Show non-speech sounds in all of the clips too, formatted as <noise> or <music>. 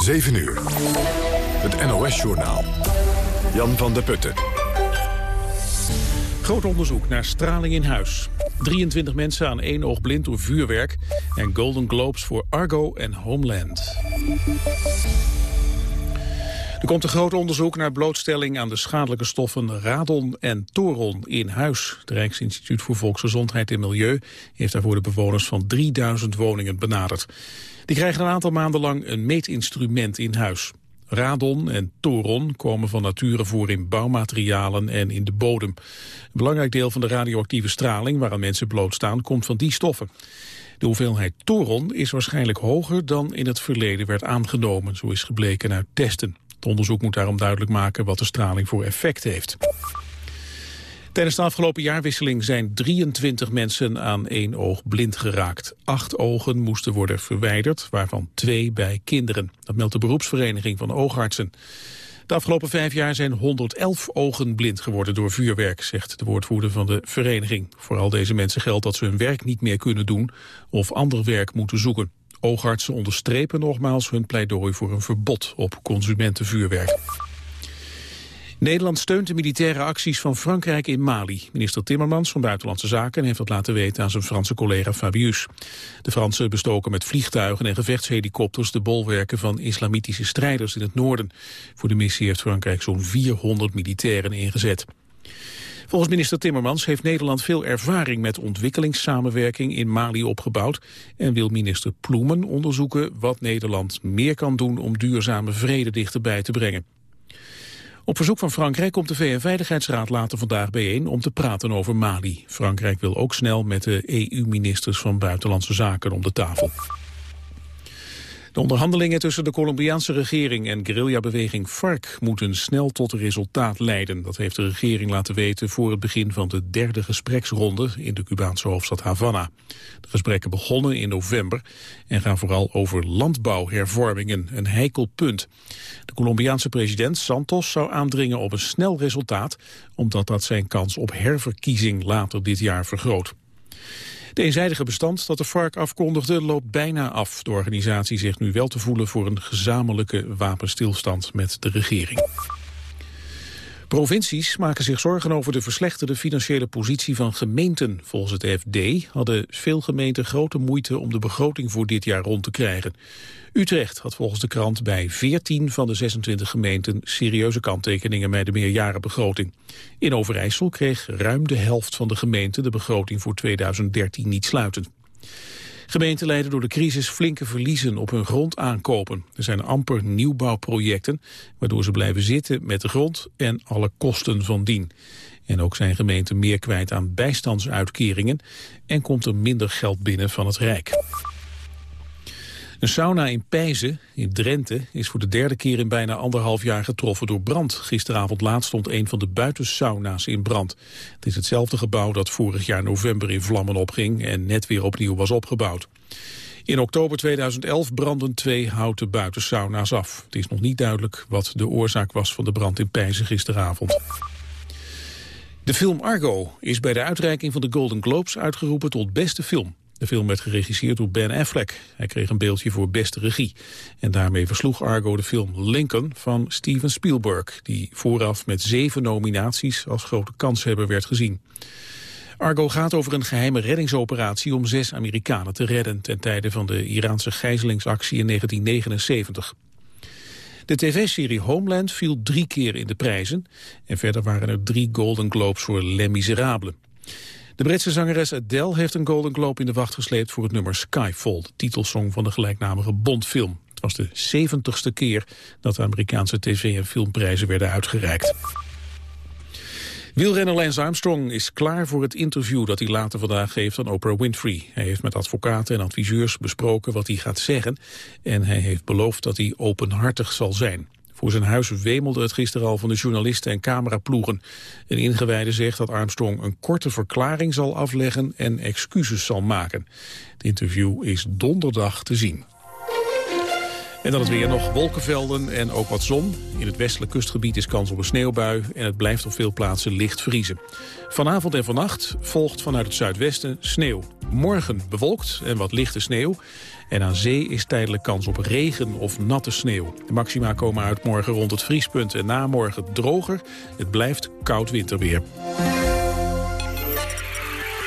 7 uur. Het NOS-journaal. Jan van der Putten. Groot onderzoek naar straling in huis. 23 mensen aan één oog blind door vuurwerk. En Golden Globes voor Argo en Homeland. Er komt een groot onderzoek naar blootstelling aan de schadelijke stoffen radon en toron in huis. Het Rijksinstituut voor Volksgezondheid en Milieu heeft daarvoor de bewoners van 3000 woningen benaderd. Die krijgen een aantal maanden lang een meetinstrument in huis. Radon en toron komen van nature voor in bouwmaterialen en in de bodem. Een belangrijk deel van de radioactieve straling waaraan mensen blootstaan komt van die stoffen. De hoeveelheid toron is waarschijnlijk hoger dan in het verleden werd aangenomen, zo is gebleken uit testen. Het onderzoek moet daarom duidelijk maken wat de straling voor effect heeft. Tijdens de afgelopen jaarwisseling zijn 23 mensen aan één oog blind geraakt. Acht ogen moesten worden verwijderd, waarvan twee bij kinderen. Dat meldt de beroepsvereniging van oogartsen. De afgelopen vijf jaar zijn 111 ogen blind geworden door vuurwerk, zegt de woordvoerder van de vereniging. Vooral deze mensen geldt dat ze hun werk niet meer kunnen doen of ander werk moeten zoeken. Oogartsen onderstrepen nogmaals hun pleidooi voor een verbod op consumentenvuurwerk. Nederland steunt de militaire acties van Frankrijk in Mali. Minister Timmermans van Buitenlandse Zaken heeft dat laten weten aan zijn Franse collega Fabius. De Fransen bestoken met vliegtuigen en gevechtshelikopters de bolwerken van islamitische strijders in het noorden. Voor de missie heeft Frankrijk zo'n 400 militairen ingezet. Volgens minister Timmermans heeft Nederland veel ervaring met ontwikkelingssamenwerking in Mali opgebouwd en wil minister Ploemen onderzoeken wat Nederland meer kan doen om duurzame vrede dichterbij te brengen. Op verzoek van Frankrijk komt de VN-veiligheidsraad later vandaag bijeen om te praten over Mali. Frankrijk wil ook snel met de EU-ministers van Buitenlandse Zaken om de tafel. De onderhandelingen tussen de Colombiaanse regering en guerrillabeweging FARC moeten snel tot resultaat leiden. Dat heeft de regering laten weten voor het begin van de derde gespreksronde in de Cubaanse hoofdstad Havana. De gesprekken begonnen in november en gaan vooral over landbouwhervormingen, een heikel punt. De Colombiaanse president Santos zou aandringen op een snel resultaat, omdat dat zijn kans op herverkiezing later dit jaar vergroot. De eenzijdige bestand dat de FARC afkondigde loopt bijna af. De organisatie zegt nu wel te voelen voor een gezamenlijke wapenstilstand met de regering. Provincies maken zich zorgen over de verslechterde financiële positie van gemeenten. Volgens het FD hadden veel gemeenten grote moeite om de begroting voor dit jaar rond te krijgen. Utrecht had volgens de krant bij 14 van de 26 gemeenten serieuze kanttekeningen bij de meerjarenbegroting. In Overijssel kreeg ruim de helft van de gemeenten de begroting voor 2013 niet sluitend. Gemeenten leiden door de crisis flinke verliezen op hun grondaankopen. Er zijn amper nieuwbouwprojecten, waardoor ze blijven zitten met de grond en alle kosten van dien. En ook zijn gemeenten meer kwijt aan bijstandsuitkeringen en komt er minder geld binnen van het Rijk. Een sauna in Pijzen, in Drenthe, is voor de derde keer in bijna anderhalf jaar getroffen door brand. Gisteravond laat stond een van de buitensauna's in brand. Het is hetzelfde gebouw dat vorig jaar november in vlammen opging en net weer opnieuw was opgebouwd. In oktober 2011 brandden twee houten buitensauna's af. Het is nog niet duidelijk wat de oorzaak was van de brand in Pijzen gisteravond. De film Argo is bij de uitreiking van de Golden Globes uitgeroepen tot beste film. De film werd geregisseerd door Ben Affleck. Hij kreeg een beeldje voor beste regie. En daarmee versloeg Argo de film Lincoln van Steven Spielberg... die vooraf met zeven nominaties als grote kanshebber werd gezien. Argo gaat over een geheime reddingsoperatie om zes Amerikanen te redden... ten tijde van de Iraanse gijzelingsactie in 1979. De tv-serie Homeland viel drie keer in de prijzen... en verder waren er drie Golden Globes voor Les Miserables. De Britse zangeres Adele heeft een Golden Globe in de wacht gesleept voor het nummer Skyfall, de titelsong van de gelijknamige Bondfilm. Het was de 70ste keer dat de Amerikaanse tv- en filmprijzen werden uitgereikt. Wielrenner Lance Armstrong is klaar voor het interview dat hij later vandaag geeft aan Oprah Winfrey. Hij heeft met advocaten en adviseurs besproken wat hij gaat zeggen en hij heeft beloofd dat hij openhartig zal zijn. Voor zijn huis wemelde het gisteren al van de journalisten en cameraploegen. Een ingewijde zegt dat Armstrong een korte verklaring zal afleggen en excuses zal maken. Het interview is donderdag te zien. En dan het weer nog wolkenvelden en ook wat zon. In het westelijk kustgebied is kans op een sneeuwbui en het blijft op veel plaatsen licht vriezen. Vanavond en vannacht volgt vanuit het zuidwesten sneeuw. Morgen bewolkt en wat lichte sneeuw. En aan zee is tijdelijk kans op regen of natte sneeuw. De maxima komen uit morgen rond het vriespunt en na morgen droger. Het blijft koud winterweer.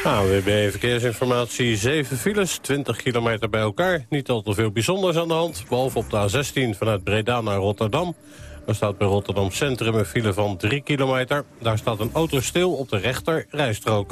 AWB Verkeersinformatie, 7 files, 20 kilometer bij elkaar. Niet al te veel bijzonders aan de hand, behalve op de A16 vanuit Breda naar Rotterdam. Er staat bij Rotterdam Centrum een file van 3 kilometer. Daar staat een auto stil op de rechter rijstrook.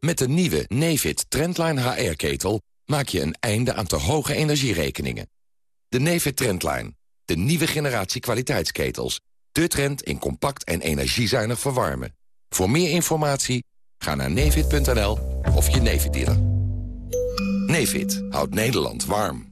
Met de nieuwe Nefit Trendline HR-ketel maak je een einde aan te hoge energierekeningen. De Nefit Trendline, de nieuwe generatie kwaliteitsketels. De trend in compact en energiezuinig verwarmen. Voor meer informatie ga naar nefit.nl of je Nefit dealer. Nefit houdt Nederland warm.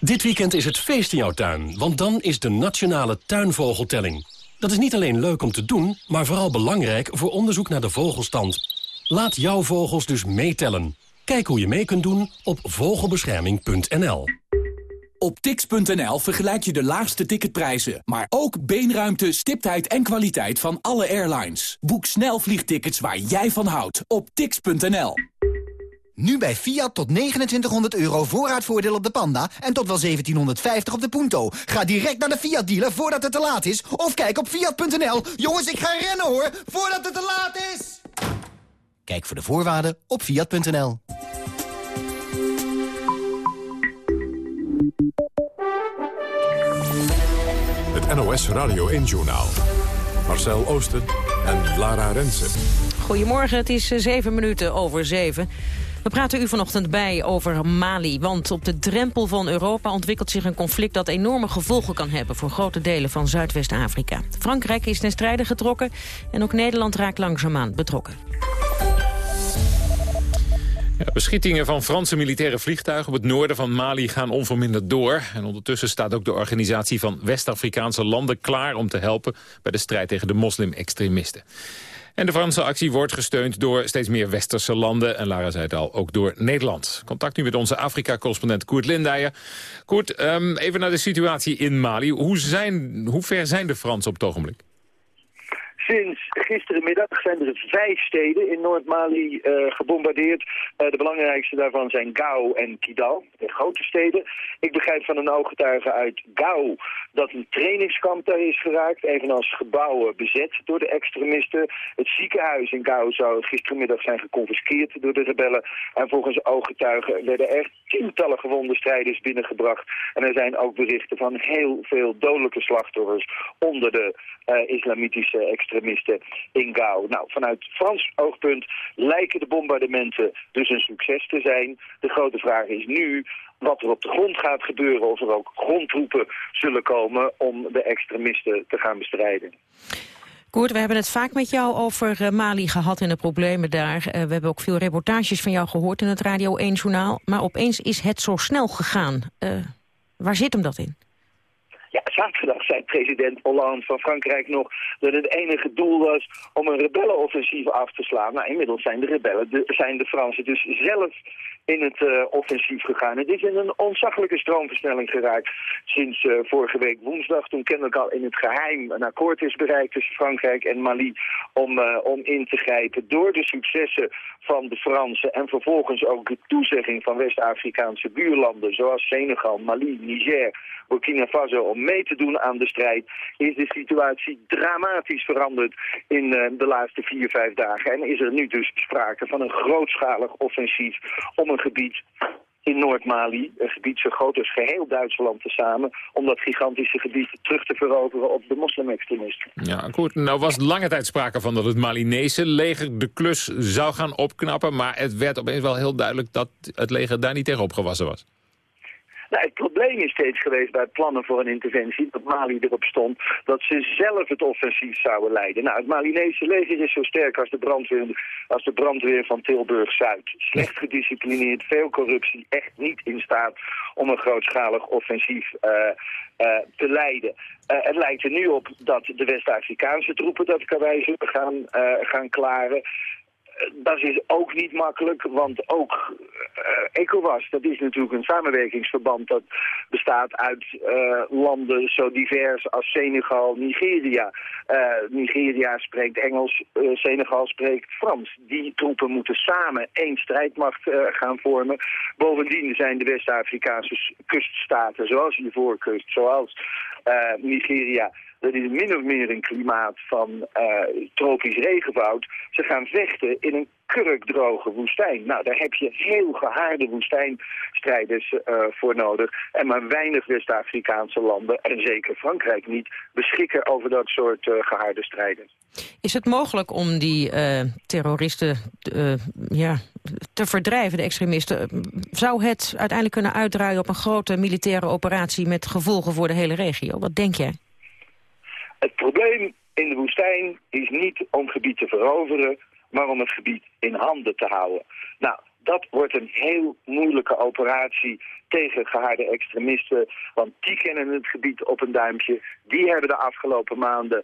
Dit weekend is het feest in jouw tuin, want dan is de Nationale Tuinvogeltelling. Dat is niet alleen leuk om te doen, maar vooral belangrijk voor onderzoek naar de vogelstand. Laat jouw vogels dus meetellen. Kijk hoe je mee kunt doen op vogelbescherming.nl. Op tix.nl vergelijk je de laagste ticketprijzen, maar ook beenruimte, stiptheid en kwaliteit van alle airlines. Boek snel vliegtickets waar jij van houdt op tix.nl. Nu bij Fiat tot 2900 euro voorraadvoordeel op de Panda en tot wel 1750 op de Punto. Ga direct naar de Fiat dealer voordat het te laat is of kijk op fiat.nl. Jongens, ik ga rennen hoor, voordat het te laat is. Kijk voor de voorwaarden op fiat.nl. Het NOS Radio 1-journaal. Marcel Oosten en Lara Rensen. Goedemorgen, het is eh, zeven minuten over zeven. We praten u vanochtend bij over Mali, want op de drempel van Europa ontwikkelt zich een conflict dat enorme gevolgen kan hebben voor grote delen van Zuidwest-Afrika. Frankrijk is ten strijde getrokken en ook Nederland raakt langzaamaan betrokken. Ja, beschietingen van Franse militaire vliegtuigen op het noorden van Mali gaan onverminderd door. En ondertussen staat ook de organisatie van West-Afrikaanse landen klaar om te helpen bij de strijd tegen de moslim-extremisten. En de Franse actie wordt gesteund door steeds meer westerse landen. En Lara zei het al, ook door Nederland. Contact nu met onze Afrika-correspondent Koert Lindijer. Koert, um, even naar de situatie in Mali. Hoe, zijn, hoe ver zijn de Fransen op het ogenblik? Sinds gisterenmiddag zijn er vijf steden in Noord-Mali uh, gebombardeerd. Uh, de belangrijkste daarvan zijn Gao en Kidal, de grote steden. Ik begrijp van een ooggetuige uit Gao dat een trainingskamp daar is geraakt, evenals gebouwen bezet door de extremisten. Het ziekenhuis in Gao zou gisterenmiddag zijn geconfiskeerd door de rebellen. En volgens ooggetuigen werden er tientallen gewonde strijders binnengebracht. En er zijn ook berichten van heel veel dodelijke slachtoffers onder de uh, islamitische extremisten in Gao. Nou, vanuit Frans oogpunt lijken de bombardementen dus een succes te zijn. De grote vraag is nu wat er op de grond gaat gebeuren... of er ook grondtroepen zullen komen om de extremisten te gaan bestrijden. Koert, we hebben het vaak met jou over uh, Mali gehad en de problemen daar. Uh, we hebben ook veel reportages van jou gehoord in het Radio 1-journaal. Maar opeens is het zo snel gegaan. Uh, waar zit hem dat in? Zaterdag zei president Hollande van Frankrijk nog dat het enige doel was om een rebellenoffensief af te slaan. Nou, inmiddels zijn de rebellen, de, zijn de Fransen dus zelf in het uh, offensief gegaan. Het is in een ontzaglijke stroomversnelling geraakt sinds uh, vorige week woensdag. Toen kennelijk al in het geheim een akkoord is bereikt tussen Frankrijk en Mali om, uh, om in te grijpen. Door de successen van de Fransen en vervolgens ook de toezegging van West-Afrikaanse buurlanden zoals Senegal, Mali, Niger, Burkina Faso om mee te doen aan de strijd, is de situatie dramatisch veranderd in de laatste vier, vijf dagen. En is er nu dus sprake van een grootschalig offensief om gebied in Noord-Mali, een gebied zo groot als geheel Duitsland tezamen, om dat gigantische gebied terug te veroveren op de moslimextremisten. Ja, goed. Nou was lange tijd sprake van dat het Malinese leger de klus zou gaan opknappen, maar het werd opeens wel heel duidelijk dat het leger daar niet tegen opgewassen was. Nou, het probleem is steeds geweest bij plannen voor een interventie, dat Mali erop stond, dat ze zelf het offensief zouden leiden. Nou, het Malinese leger is zo sterk als de brandweer, als de brandweer van Tilburg-Zuid. Slecht gedisciplineerd, veel corruptie, echt niet in staat om een grootschalig offensief uh, uh, te leiden. Uh, het lijkt er nu op dat de West-Afrikaanse troepen dat karwei zullen gaan, gaan klaren dat is ook niet makkelijk, want ook uh, ECOWAS, dat is natuurlijk een samenwerkingsverband dat bestaat uit uh, landen zo divers als Senegal, Nigeria. Nigeria spreekt Engels, Senegal spreekt Frans. Die troepen moeten samen één strijdmacht gaan vormen. Bovendien zijn de West-Afrikaanse kuststaten, zoals Ivoorkust, zoals Nigeria dat is min of meer een klimaat van uh, tropisch regenwoud. Ze gaan vechten in een kurkdroge woestijn. Nou, daar heb je heel gehaarde woestijnstrijders uh, voor nodig. En maar weinig West-Afrikaanse landen, en zeker Frankrijk niet, beschikken over dat soort uh, gehaarde strijders. Is het mogelijk om die terroristen ja, te verdrijven, de extremisten? Zou het uiteindelijk kunnen uitdraaien op een grote militaire operatie met gevolgen voor de hele regio? Wat denk jij? Het probleem in de woestijn is niet om gebied te veroveren, maar om het gebied in handen te houden. Nou, dat wordt een heel moeilijke operatie tegen geharde extremisten, want die kennen het gebied op een duimpje. Die hebben de afgelopen maanden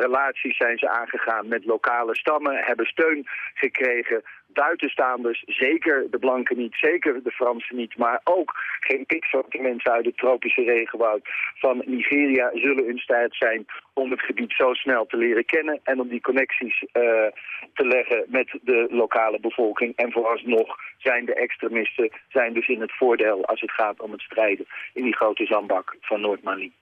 relaties zijn ze aangegaan met lokale stammen, hebben steun gekregen buitenstaanders, zeker de blanken niet, zeker de Fransen niet, maar ook geen pikzorte mensen uit het tropische regenwoud van Nigeria zullen in staat zijn om het gebied zo snel te leren kennen en om die connecties uh, te leggen met de lokale bevolking. En vooralsnog zijn de extremisten zijn dus in het voordeel als het gaat om het strijden in die grote zandbak van Noord-Mali.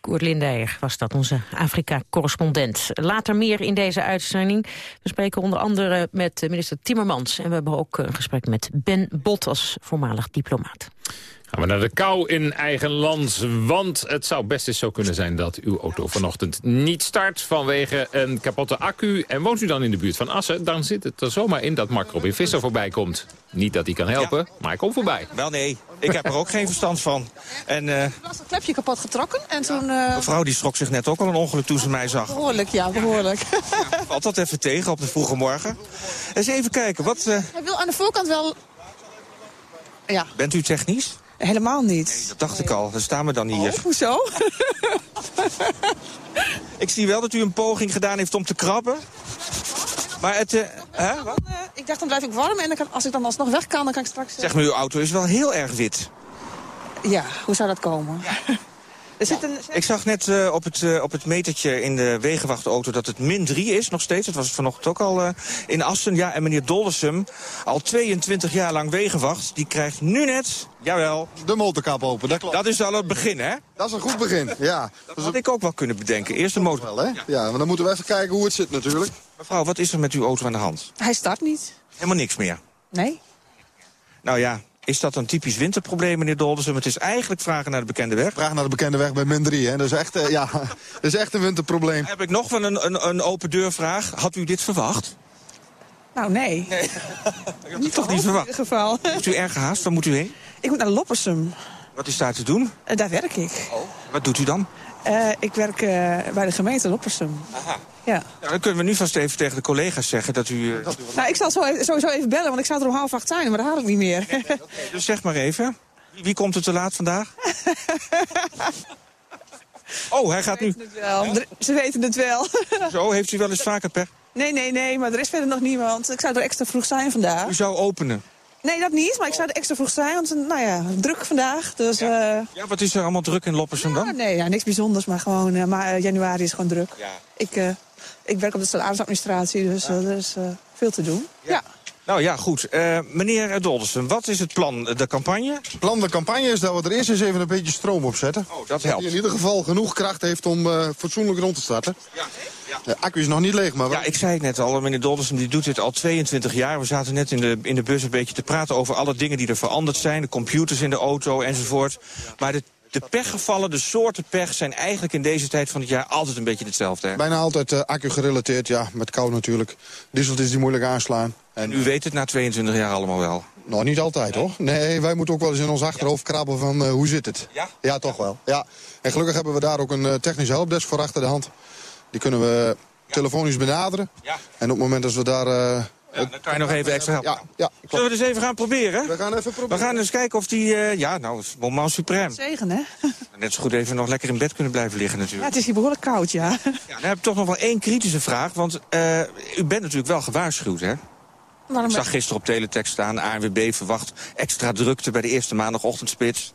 Koert Lindeyer was dat, onze Afrika-correspondent. Later meer in deze uitzending. We spreken onder andere met minister Timmermans. En we hebben ook een gesprek met Ben Bot als voormalig diplomaat. Gaan we naar de kou in eigen land, want het zou best eens zo kunnen zijn dat uw auto vanochtend niet start vanwege een kapotte accu. En woont u dan in de buurt van Assen, dan zit het er zomaar in dat Mark Robin Visser voorbij komt. Niet dat hij kan helpen, ja. maar hij komt voorbij. Wel nee, ik heb er ook geen verstand van. En, uh, was het klepje kapot getrokken en toen... Uh... Mevrouw die schrok zich net ook al een ongeluk toen ze mij zag. Behoorlijk, ja, behoorlijk. Ja, valt dat even tegen op de vroege morgen. Eens even kijken, wat... Uh... Hij wil aan de voorkant wel... Ja. Bent u technisch? Helemaal niet. Nee, dat dacht ik al. Dan staan we dan hier. Oh, hoezo? <laughs> ik zie wel dat u een poging gedaan heeft om te krabben. Maar het... Uh, hè? Wat? Uh, ik dacht, dan blijf ik warm en dan kan, als ik dan alsnog weg kan, dan kan ik straks... Uh... Zeg maar, uw auto is wel heel erg wit. Ja, hoe zou dat komen? Ja. Er zit een... Ik zag net uh, op, het, uh, op het metertje in de wegenwachtauto dat het min 3 is nog steeds. Dat was het vanochtend ook al uh, in Assen. Ja, en meneer Doldersum, al 22 jaar lang wegenwacht, die krijgt nu net, jawel... De motorkap open, dat klopt. Dat is al het begin, hè? Dat is een goed begin, ja. Dat had ik ook wel kunnen bedenken. Eerst de motor... Wel, hè? Ja, maar dan moeten we even kijken hoe het zit natuurlijk. Mevrouw, wat is er met uw auto aan de hand? Hij start niet. Helemaal niks meer? Nee. Nou ja, is dat een typisch winterprobleem, meneer Doldersum? Het is eigenlijk vragen naar de bekende weg. Vragen naar de bekende weg bij min 3, hè? Dat is echt, uh, ja, <laughs> dat is echt een winterprobleem. Heb ik nog wel een, een, een open deurvraag. Had u dit verwacht? Nou, nee. nee. <laughs> ik heb het toch niet verwacht. In ieder geval. <laughs> Heeft u erg gehaast? Waar moet u heen? Ik moet naar Loppersum. Wat is daar te doen? Uh, daar werk ik. Oh. Wat doet u dan? Uh, ik werk uh, bij de gemeente Loppersum. Aha. Ja. Nou, dan kunnen we nu vast even tegen de collega's zeggen dat u... Uh... Nou, ik zal zo even, sowieso even bellen, want ik zou er om half acht zijn, maar dat haal ik niet meer. Okay. Dus zeg maar even, wie, komt er te laat vandaag? <laughs> oh, hij gaat nu... Ze, Ze weten het wel. <laughs> Zo, heeft u wel eens vaker pech? Nee, nee, nee, maar er is verder nog niemand. Ik zou er extra vroeg zijn vandaag. U zou openen? Nee, dat niet, maar ik zou er extra vroeg zijn, want nou ja, druk vandaag. Dus, ja. Uh... ja, wat is er allemaal druk in Loppersum dan? Nee, ja, niks bijzonders, maar gewoon, uh, maar uh, januari is gewoon druk. Ja. Ik, ik werk op de salarisadministratie, dus er is veel te doen. Ja. Nou ja, goed. Uh, meneer Doldersen, wat is het plan, de campagne? Het plan de campagne is dat we er eerst eens even een beetje stroom op zetten. Oh, dat helpt. Dat in ieder geval genoeg kracht heeft om uh, fatsoenlijk rond te starten. Ja. Ja. De accu is nog niet leeg, maar... Ja, ik zei het net al, meneer Doldersen die doet dit al 22 jaar. We zaten net in de, in de bus een beetje te praten over alle dingen die er veranderd zijn. De computers in de auto enzovoort. Maar de de pechgevallen, de soorten pech, zijn eigenlijk in deze tijd van het jaar altijd een beetje hetzelfde. Hè? Bijna altijd uh, accu gerelateerd, ja, met kou natuurlijk. Dieseltjes die moeilijk aanslaan. En u weet het na 22 jaar allemaal wel? Nou, niet altijd hoor. Nee, wij moeten ook wel eens in ons achterhoofd krabben van eh, hoe zit het. Ja? Ja, toch wel. Ja. En gelukkig hebben we daar ook een uh, technische helpdesk voor achter de hand. Die kunnen we telefonisch benaderen. Ja. En op het moment dat we daar... Uh, ja, dan kan je nog even extra helpen. Ja, ja, Zullen we dus even gaan proberen? We gaan even proberen. We gaan eens kijken of die... Uh, ja, nou, het moment suprême. Zegen, hè? <laughs> Net zo goed even nog lekker in bed kunnen blijven liggen Ja, natuurlijk. het is hier behoorlijk koud, ja. Ja, dan heb ik toch nog wel één kritische vraag. Want uh, u bent natuurlijk wel gewaarschuwd, hè? Waarom Ik zag gisteren op teletext staan, ANWB verwacht extra drukte bij de eerste maandagochtendspits.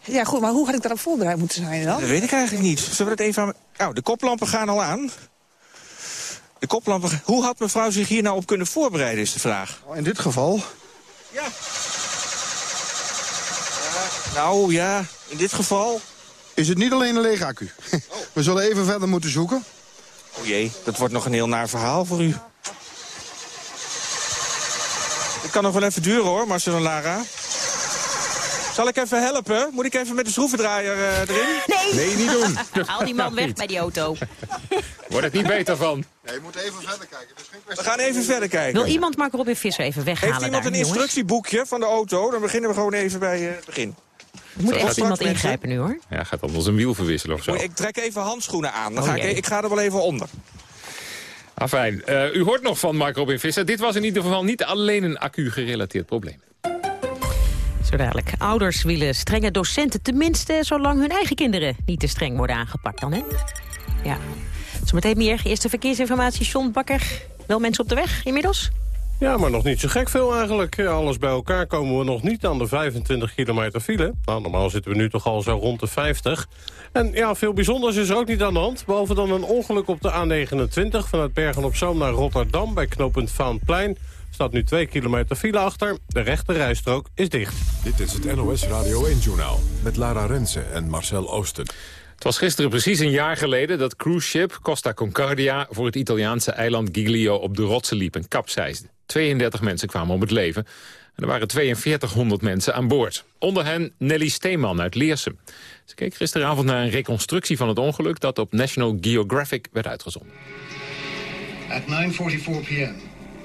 Ja, goed, maar hoe had ik daarop voorbereid moeten zijn dan? Dat weet ik eigenlijk niet. Zullen we dat even aan... Nou, de koplampen gaan al aan. De koplampen... Hoe had mevrouw zich hier nou op kunnen voorbereiden, is de vraag. In dit geval... Ja. nou, ja, in dit geval... Is het niet alleen een lege accu. <laughs> we zullen even verder moeten zoeken. Oh jee, dat wordt nog een heel naar verhaal voor u. Het kan nog wel even duren hoor, Marcel en Lara. Zal ik even helpen? Moet ik even met de schroevendraaier uh, erin? Nee! Nee, niet doen. <laughs> Haal die man weg bij die auto. Wordt het niet beter van. Nee, je moet even verder kijken. Dus we gaan even verder kijken. Wil iemand Mark Robin Visser even weghalen Heeft iemand daar, een jongens? instructieboekje van de auto? Dan beginnen we gewoon even bij uh, het begin. Er moet echt iemand ingrijpen nu, hoor. Ja, gaat anders een wiel verwisselen of zo. Ik trek even handschoenen aan. Dan Oh, ga ik, jee. ik ga er wel even onder. Ah, fijn. Uh, u hoort nog van Mark Robin Visser. Dit was in ieder geval niet alleen een accu-gerelateerd probleem. Zo dadelijk. Ouders willen strenge docenten. Tenminste, zolang hun eigen kinderen niet te streng worden aangepakt dan, hè? Ja. Zometeen meer. Eerste verkeersinformatie, John Bakker. Wel mensen op de weg inmiddels? Ja, maar nog niet zo gek veel eigenlijk. Alles bij elkaar komen we nog niet aan de 25 kilometer file. Nou, normaal zitten we nu toch al zo rond de 50. En ja, veel bijzonders is er ook niet aan de hand. Behalve dan een ongeluk op de A29 vanuit Bergen-op-Zoom naar Rotterdam... bij knooppunt Vaanplein. staat nu 2 kilometer file achter. De rechte rijstrook is dicht. Dit is het NOS Radio 1-journaal met Lara Rensen en Marcel Oosten. Het was gisteren precies een jaar geleden dat cruiseschip Costa Concordia... voor het Italiaanse eiland Giglio op de rotsen liep en kapseisde. 32 mensen kwamen om het leven. En er waren 4200 mensen aan boord. Onder hen Nelly Steeman uit Leersum. Ze keek gisteravond naar een reconstructie van het ongeluk... dat op National Geographic werd uitgezonden. At 9.44 p.m.,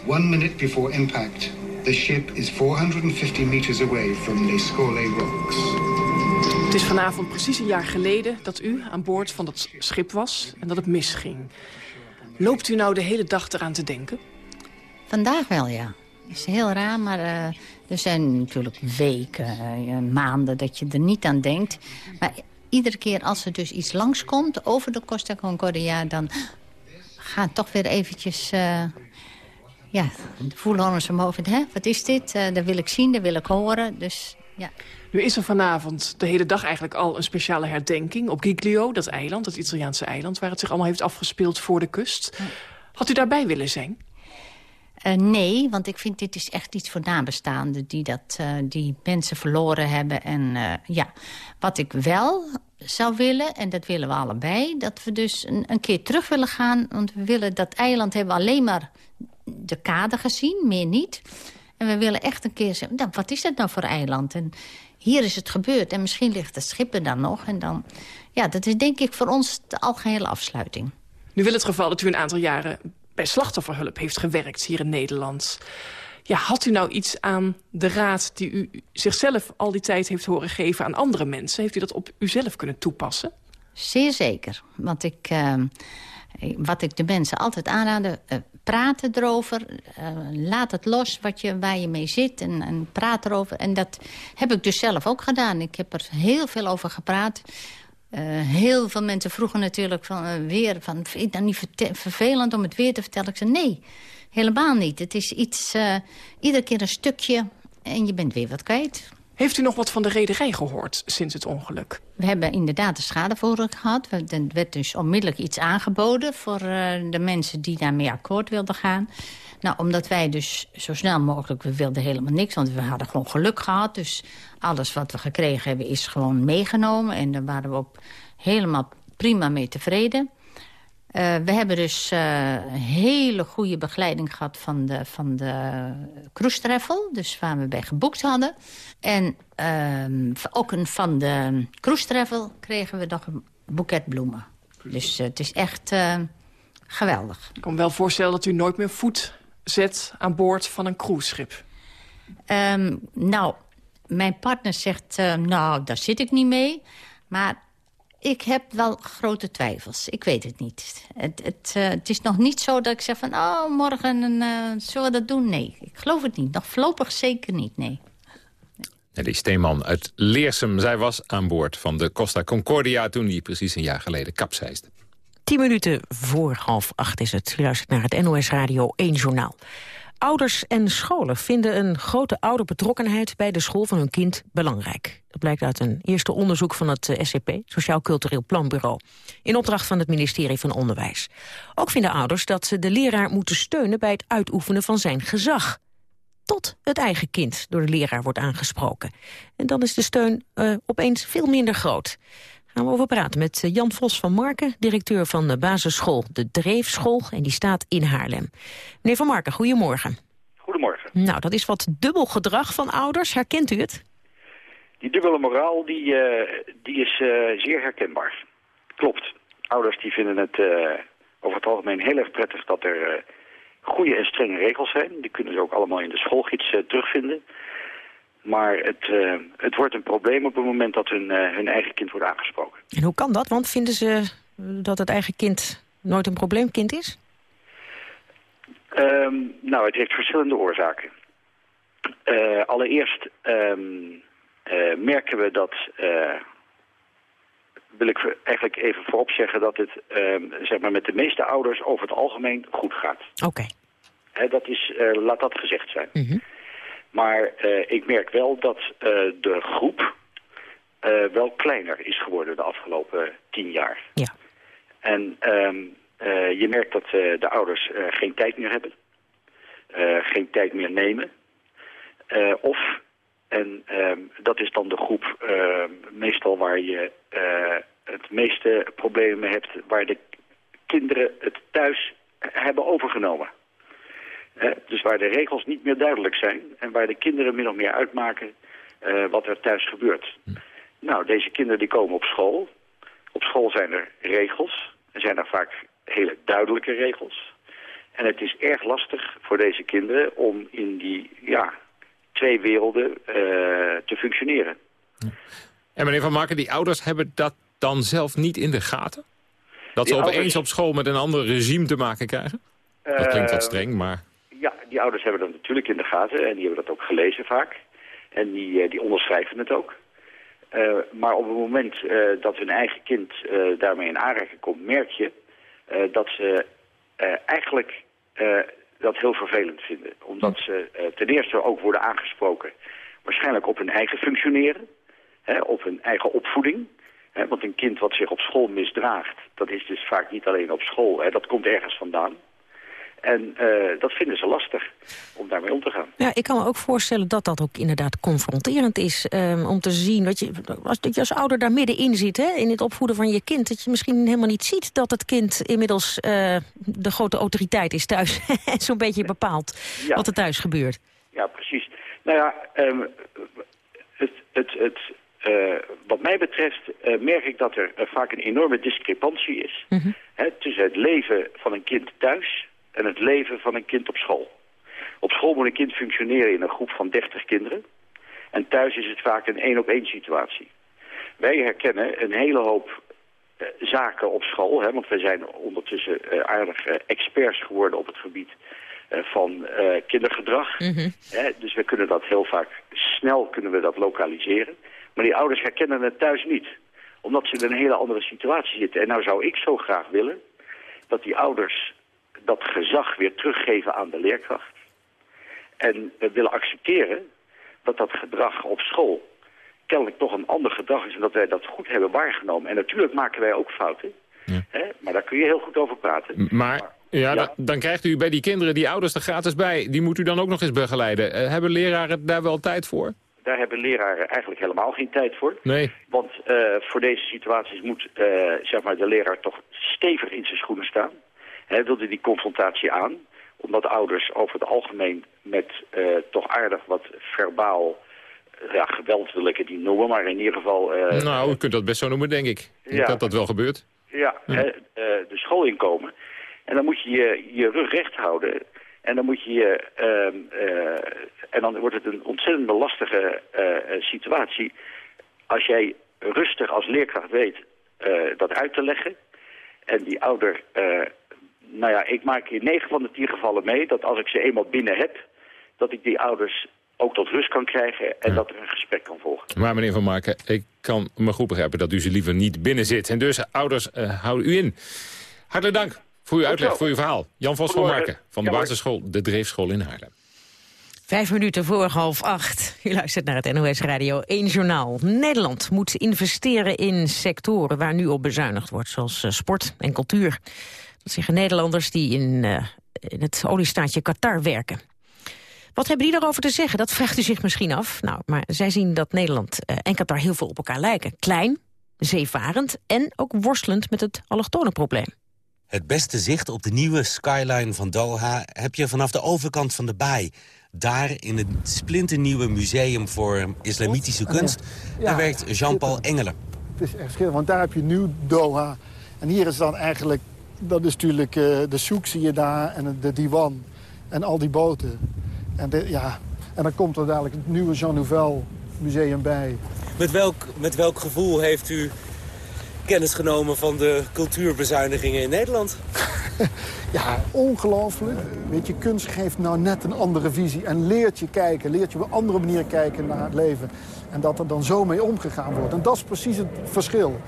one minute before impact... the ship is 450 meters away from Scole Rocks. Het is vanavond precies een jaar geleden dat u aan boord van dat schip was en dat het misging. Loopt u nou de hele dag eraan te denken? Vandaag wel, ja. Is heel raar, maar uh, er zijn natuurlijk weken, uh, maanden dat je er niet aan denkt. Maar iedere keer als er dus iets langskomt over de Costa Concordia... dan gaan toch weer eventjes... Uh, ja, de voelhorens omhoog. Hè? Wat is dit? dat wil ik zien, dat wil ik horen. Dus ja. Nu is er vanavond de hele dag eigenlijk al een speciale herdenking op Giglio, dat eiland, dat Italiaanse eiland, waar het zich allemaal heeft afgespeeld voor de kust. Had u daarbij willen zijn? Uh, nee, want ik vind dit is echt iets voor nabestaanden die, dat, uh, die mensen verloren hebben. En uh, ja, wat ik wel zou willen, en dat willen we allebei... dat we dus een, een keer terug willen gaan. Want we willen dat eiland hebben alleen maar de kade gezien, meer niet. En we willen echt een keer zeggen, nou, wat is dat nou voor eiland? En hier is het gebeurd en misschien ligt het schip er dan nog. En dan, ja, dat is denk ik voor ons de algehele afsluiting. Nu wil het geval dat u een aantal jaren bij slachtofferhulp heeft gewerkt hier in Nederland. Ja, had u nou iets aan de raad die u zichzelf al die tijd heeft horen geven aan andere mensen? Heeft u dat op uzelf kunnen toepassen? Zeer zeker, want ik... Uh, wat ik de mensen altijd aanraden, uh, praten erover. Uh, laat het los wat je, waar je mee zit en, en praat erover. En dat heb ik dus zelf ook gedaan. Ik heb er heel veel over gepraat. Uh, heel veel mensen vroegen natuurlijk van uh, weer... Van, vind je het nou niet vervelend om het weer te vertellen? Ik zei nee, helemaal niet. Het is iets, iedere keer een stukje en je bent weer wat kwijt. Heeft u nog wat van de rederij gehoord sinds het ongeluk? We hebben inderdaad de schadevergoeding gehad. Er werd dus onmiddellijk iets aangeboden... voor de mensen die daarmee akkoord wilden gaan. Nou, omdat wij dus zo snel mogelijk... we wilden helemaal niks, want we hadden gewoon geluk gehad. Dus alles wat we gekregen hebben is gewoon meegenomen. En daar waren we ook helemaal prima mee tevreden. Uh, we hebben dus uh, hele goede begeleiding gehad van de, van de cruise travel. Dus waar we bij geboekt hadden. En uh, ook een, van de cruise travel kregen we nog een boeket bloemen. Dus uh, het is echt geweldig. Ik kan me wel voorstellen dat u nooit meer voet zet aan boord van een cruiseschip. Ehm, nou, mijn partner zegt, eh, nou, daar zit ik niet mee. Maar ik heb wel grote twijfels. Ik weet het niet. Het, het, eh, het is nog niet zo dat ik zeg van... oh, morgen uh, zullen we dat doen? Nee, ik geloof het niet. Nog voorlopig zeker niet, nee. Nelly Steeman uit Leersum. Zij was aan boord van de Costa Concordia... toen die precies een jaar geleden kapseisde. Tien minuten voor half acht is het. U luistert naar het NOS Radio 1 Journaal. Ouders en scholen vinden een grote ouderbetrokkenheid bij de school van hun kind belangrijk. Dat blijkt uit een eerste onderzoek van het eh, SCP, Sociaal Cultureel Planbureau, in opdracht van het ministerie van Onderwijs. Ook vinden ouders dat ze de leraar moeten steunen bij het uitoefenen van zijn gezag. Tot het eigen kind door de leraar wordt aangesproken. En dan is de steun uh, opeens veel minder groot gaan we over praten met eh, Jan Vos van Marken, directeur van de basisschool De Dreefschool. En die staat in Haarlem. Meneer van Marken, goedemorgen. Goedemorgen. Nou, dat is wat dubbel gedrag van ouders. Herkent u het? Die dubbele moraal die, uh, die is uh, zeer herkenbaar. Klopt. Ouders die vinden het uh, over het algemeen heel erg prettig dat er goede en strenge regels zijn. Die kunnen ze ook allemaal in de schoolgids terugvinden. Maar het, uh, het wordt een probleem op het moment dat hun, uh, hun eigen kind wordt aangesproken. En hoe kan dat? Want vinden ze dat het eigen kind nooit een probleemkind is? Um, nou, het heeft verschillende oorzaken. Uh, allereerst um, merken we dat... wil ik eigenlijk even voorop zeggen dat het um, zeg maar met de meeste ouders over het algemeen goed gaat. Oké. Okay. dat is, laat dat gezegd zijn. Mm -hmm. Maar ik merk wel dat de groep wel kleiner is geworden de afgelopen tien jaar. Ja. En um, je merkt dat de ouders geen tijd meer hebben. geen tijd meer nemen. of, en um, dat is dan de groep meestal waar je het meeste problemen hebt... waar de kinderen het thuis hebben overgenomen dus waar de regels niet meer duidelijk zijn en waar de kinderen min of meer uitmaken uh, wat er thuis gebeurt. Nou, deze kinderen die komen op school. Op school zijn er regels. Er zijn er vaak hele duidelijke regels. En het is erg lastig voor deze kinderen om in die ja, twee werelden uh, te functioneren. En meneer Van Marken, die ouders hebben dat dan zelf niet in de gaten? Dat ze opeens ouders... op school met een ander regime te maken krijgen? Dat klinkt wat streng, maar ja, die ouders hebben dat natuurlijk in de gaten en die hebben dat ook gelezen vaak. En die, die onderschrijven het ook. Uh, maar op het moment uh, dat hun eigen kind uh, daarmee in aanraking komt, merk je dat ze eigenlijk dat heel vervelend vinden. Omdat ze ten eerste ook worden aangesproken, waarschijnlijk op hun eigen functioneren, hè, op hun eigen opvoeding. Hè, want een kind wat zich op school misdraagt, dat is dus vaak niet alleen op school, hè, dat komt ergens vandaan. En uh, dat vinden ze lastig om daarmee om te gaan. Ja, ik kan me ook voorstellen dat dat ook inderdaad confronterend is. Um, om te zien dat je, als, dat je als ouder daar middenin zit, hè, in het opvoeden van je kind... dat je misschien helemaal niet ziet dat het kind inmiddels uh, de grote autoriteit is thuis. <laughs> en zo'n beetje bepaalt ja. wat er thuis gebeurt. Ja, precies. Nou ja, um, het, het, het, uh, wat mij betreft merk ik dat er vaak een enorme discrepantie is... Mm -hmm. hè, tussen het leven van een kind thuis en het leven van een kind op school. Op school moet een kind functioneren in een groep van 30 kinderen. En thuis is het vaak een één-op-één situatie. Wij herkennen een hele hoop uh, zaken op school. Hè, want wij zijn ondertussen uh, aardig uh, experts geworden op het gebied van kindergedrag. Mm -hmm. hè, dus we kunnen dat heel vaak snel kunnen we dat lokaliseren. Maar die ouders herkennen het thuis niet. Omdat ze in een hele andere situatie zitten. En nou zou ik zo graag willen dat die ouders dat gezag weer teruggeven aan de leerkracht. En we willen accepteren dat dat gedrag op school kennelijk toch een ander gedrag is... en dat wij dat goed hebben waargenomen. En natuurlijk maken wij ook fouten. Ja. Hè? Maar daar kun je heel goed over praten. Maar, maar ja, ja. Dan, dan, krijgt u bij die kinderen die ouders er gratis bij. Die moet u dan ook nog eens begeleiden. Uh, hebben leraren daar wel tijd voor? Daar hebben leraren eigenlijk helemaal geen tijd voor. Nee. Want uh, voor deze situaties moet uh, zeg maar de leraar toch stevig in zijn schoenen staan hè, wilde die confrontatie aan. Omdat ouders over het algemeen met uh, toch aardig wat verbaal uh, ja, geweld wil ik het niet noemen, maar in ieder geval... Uh, nou, u kunt dat best zo noemen, denk ik. Ja, dat dat wel gebeurt. Ja, ja. Hè, de school inkomen. En dan moet je, je je rug recht houden En dan moet je je... ehm, eh, en dan wordt het een ontzettend lastige eh, situatie... als jij rustig als leerkracht weet eh, dat uit te leggen... en die ouder... nou ja, ik maak in 9 van de 10 gevallen mee dat als ik ze eenmaal binnen heb... dat ik die ouders ook tot rust kan krijgen en dat er een gesprek kan volgen. Maar meneer Van Marken, ik kan me goed begrijpen dat u ze liever niet binnen zit. En dus, ouders, eh, houden u in. Hartelijk dank voor uw uitleg, voor uw verhaal. Jan Vos van. Marken van de basisschool De Dreefschool in Haarlem. Vijf minuten voor half acht. U luistert naar het NOS Radio 1 Journaal. Nederland moet investeren in sectoren waar nu op bezuinigd wordt... zoals eh, sport en cultuur. Dat zeggen Nederlanders die in, eh, in het oliestaatje Qatar werken. Wat hebben die daarover te zeggen? Dat vraagt u zich misschien af. Nou, maar zij zien dat Nederland eh, en Qatar heel veel op elkaar lijken. Klein, zeevarend en ook worstelend met het allochtonenprobleem. Het beste zicht op de nieuwe skyline van Doha heb je vanaf de overkant van de baai. Daar in het splinternieuwe museum voor islamitische kunst... Daar werkt Jean-Paul Engelen. Het is echt schitterend, want daar heb je nu Doha. En hier is dan eigenlijk, dat is natuurlijk eh, de soek zie je daar en de diwan en al die boten. En, de, ja, en dan komt er dadelijk het nieuwe Jean Nouvel museum bij. Met welk, met welk gevoel heeft u kennis genomen van de cultuurbezuinigingen in Nederland? <laughs> Ja, ongelooflijk. Weet je, kunst geeft nou net een andere visie en leert je kijken, leert je op een andere manier kijken naar het leven. En dat er dan zo mee omgegaan wordt. En dat is precies het verschil.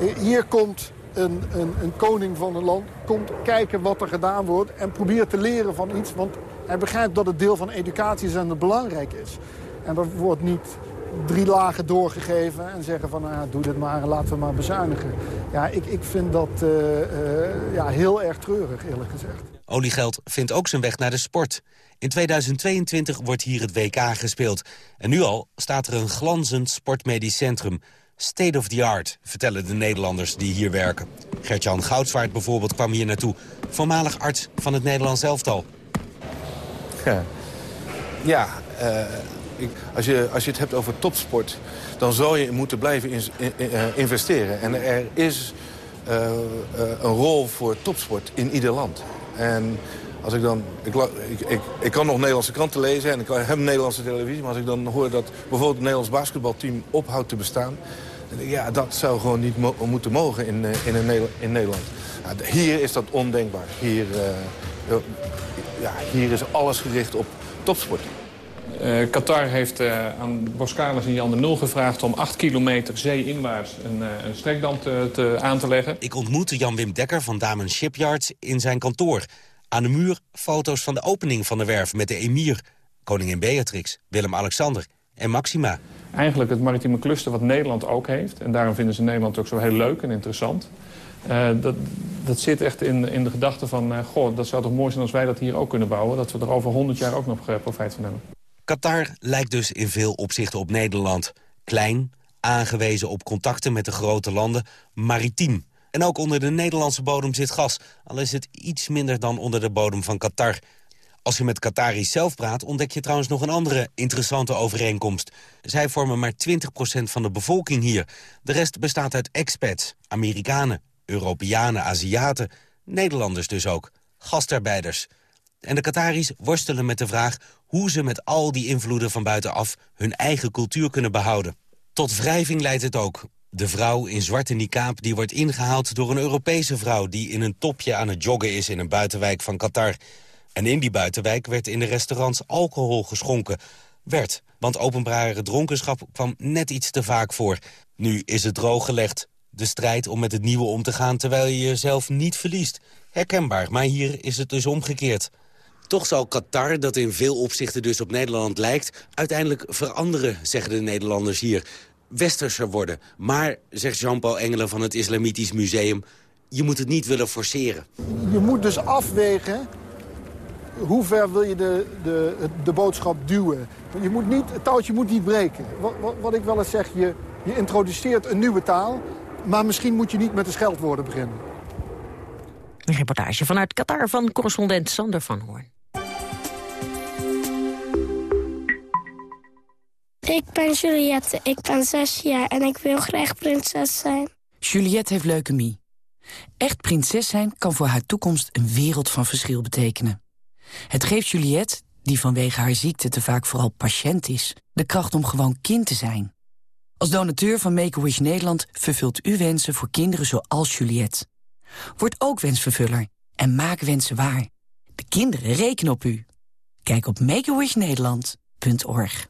Eh, Hier komt een, een, een koning van een land, komt kijken wat er gedaan wordt en probeert te leren van iets. Want hij begrijpt dat het deel van educatie is en het belangrijk is. En dat wordt niet drie lagen doorgegeven en zeggen van nou doe dit maar en laten we maar bezuinigen. Ja, ik, ik vind dat eh, eh, ja, heel erg treurig eerlijk gezegd. Oliegeld vindt ook zijn weg naar de sport. In 2022 wordt hier het WK gespeeld. En nu al staat er een glanzend sportmedisch centrum. State of the art, vertellen de Nederlanders die hier werken. Gertjan Goudswaard bijvoorbeeld kwam hier naartoe. Voormalig arts van het Nederlands elftal. Ja, eh, ik, als, je, als je het hebt over topsport... dan zou je moeten blijven eh, investeren. En er is eh, een rol voor topsport in ieder land. En als ik dan... Ik, ik, ik, ik kan nog Nederlandse kranten lezen en ik heb Nederlandse televisie... maar als ik dan hoor dat bijvoorbeeld het Nederlands basketbalteam ophoudt te bestaan... ja, dat zou gewoon niet mo- moeten mogen in, eh, in, een Nederland- in Nederland. Hier is dat ondenkbaar. Hier, eh, ja, hier is alles gericht op topsport. Eh, Qatar heeft eh, aan Boskalis en Jan de Nul gevraagd om 8 kilometer zeeinwaarts een, eh, een strekdam te, te, aan te leggen. Ik ontmoette Jan-Wim Dekker van Damen Shipyards in zijn kantoor. Aan de muur foto's van de opening van de werf met de emir... koningin Beatrix, Willem-Alexander en Maxima. Eigenlijk het maritieme cluster wat Nederland ook heeft. En daarom vinden ze Nederland ook zo heel leuk en interessant. Eh, dat, dat zit echt in, in de gedachte van... eh, goh, dat zou toch mooi zijn als wij dat hier ook kunnen bouwen. Dat we er over 100 jaar ook nog eh, profijt van hebben. Qatar lijkt dus in veel opzichten op Nederland. Klein, aangewezen op contacten met de grote landen, maritiem. En ook onder de Nederlandse bodem zit gas, al is het iets minder dan onder de bodem van Qatar. Als je met Qataris zelf praat, ontdek je trouwens nog een andere interessante overeenkomst. Zij vormen maar 20% van de bevolking hier. De rest bestaat uit expats, Amerikanen, Europeanen, Aziaten, Nederlanders dus ook, gastarbeiders. En de Qataris worstelen met de vraag hoe ze met al die invloeden van buitenaf hun eigen cultuur kunnen behouden. Tot wrijving leidt het ook. De vrouw in zwarte niqab die wordt ingehaald door een Europese vrouw... die in een topje aan het joggen is in een buitenwijk van Qatar. En in die buitenwijk werd in de restaurants alcohol geschonken. Werd, want openbare dronkenschap kwam net iets te vaak voor. Nu is het drooggelegd. De strijd om met het nieuwe om te gaan terwijl je jezelf niet verliest. Herkenbaar, maar hier is het dus omgekeerd. Toch zal Qatar, dat in veel opzichten dus op Nederland lijkt... uiteindelijk veranderen, zeggen de Nederlanders hier. Westerser worden. Maar, zegt Jean-Paul Engelen van het Islamitisch Museum... je moet het niet willen forceren. Je moet dus afwegen hoe ver wil je de, de, de boodschap duwen. Je moet niet, het touwtje moet niet breken. Wat, wat, wat ik wel eens zeg, je, je introduceert een nieuwe taal... maar misschien moet je niet met de scheldwoorden beginnen. Een reportage vanuit Qatar van correspondent Sander van Hoorn. Ik ben Juliette, ik ben zes jaar en ik wil graag prinses zijn. Juliette heeft leukemie. Echt prinses zijn kan voor haar toekomst een wereld van verschil betekenen. Het geeft Juliette, die vanwege haar ziekte te vaak vooral patiënt is... de kracht om gewoon kind te zijn. Als donateur van Make-A-Wish Nederland vervult u wensen voor kinderen zoals Juliette. Word ook wensvervuller en maak wensen waar. De kinderen rekenen op u. Kijk op makeawishnederland.org.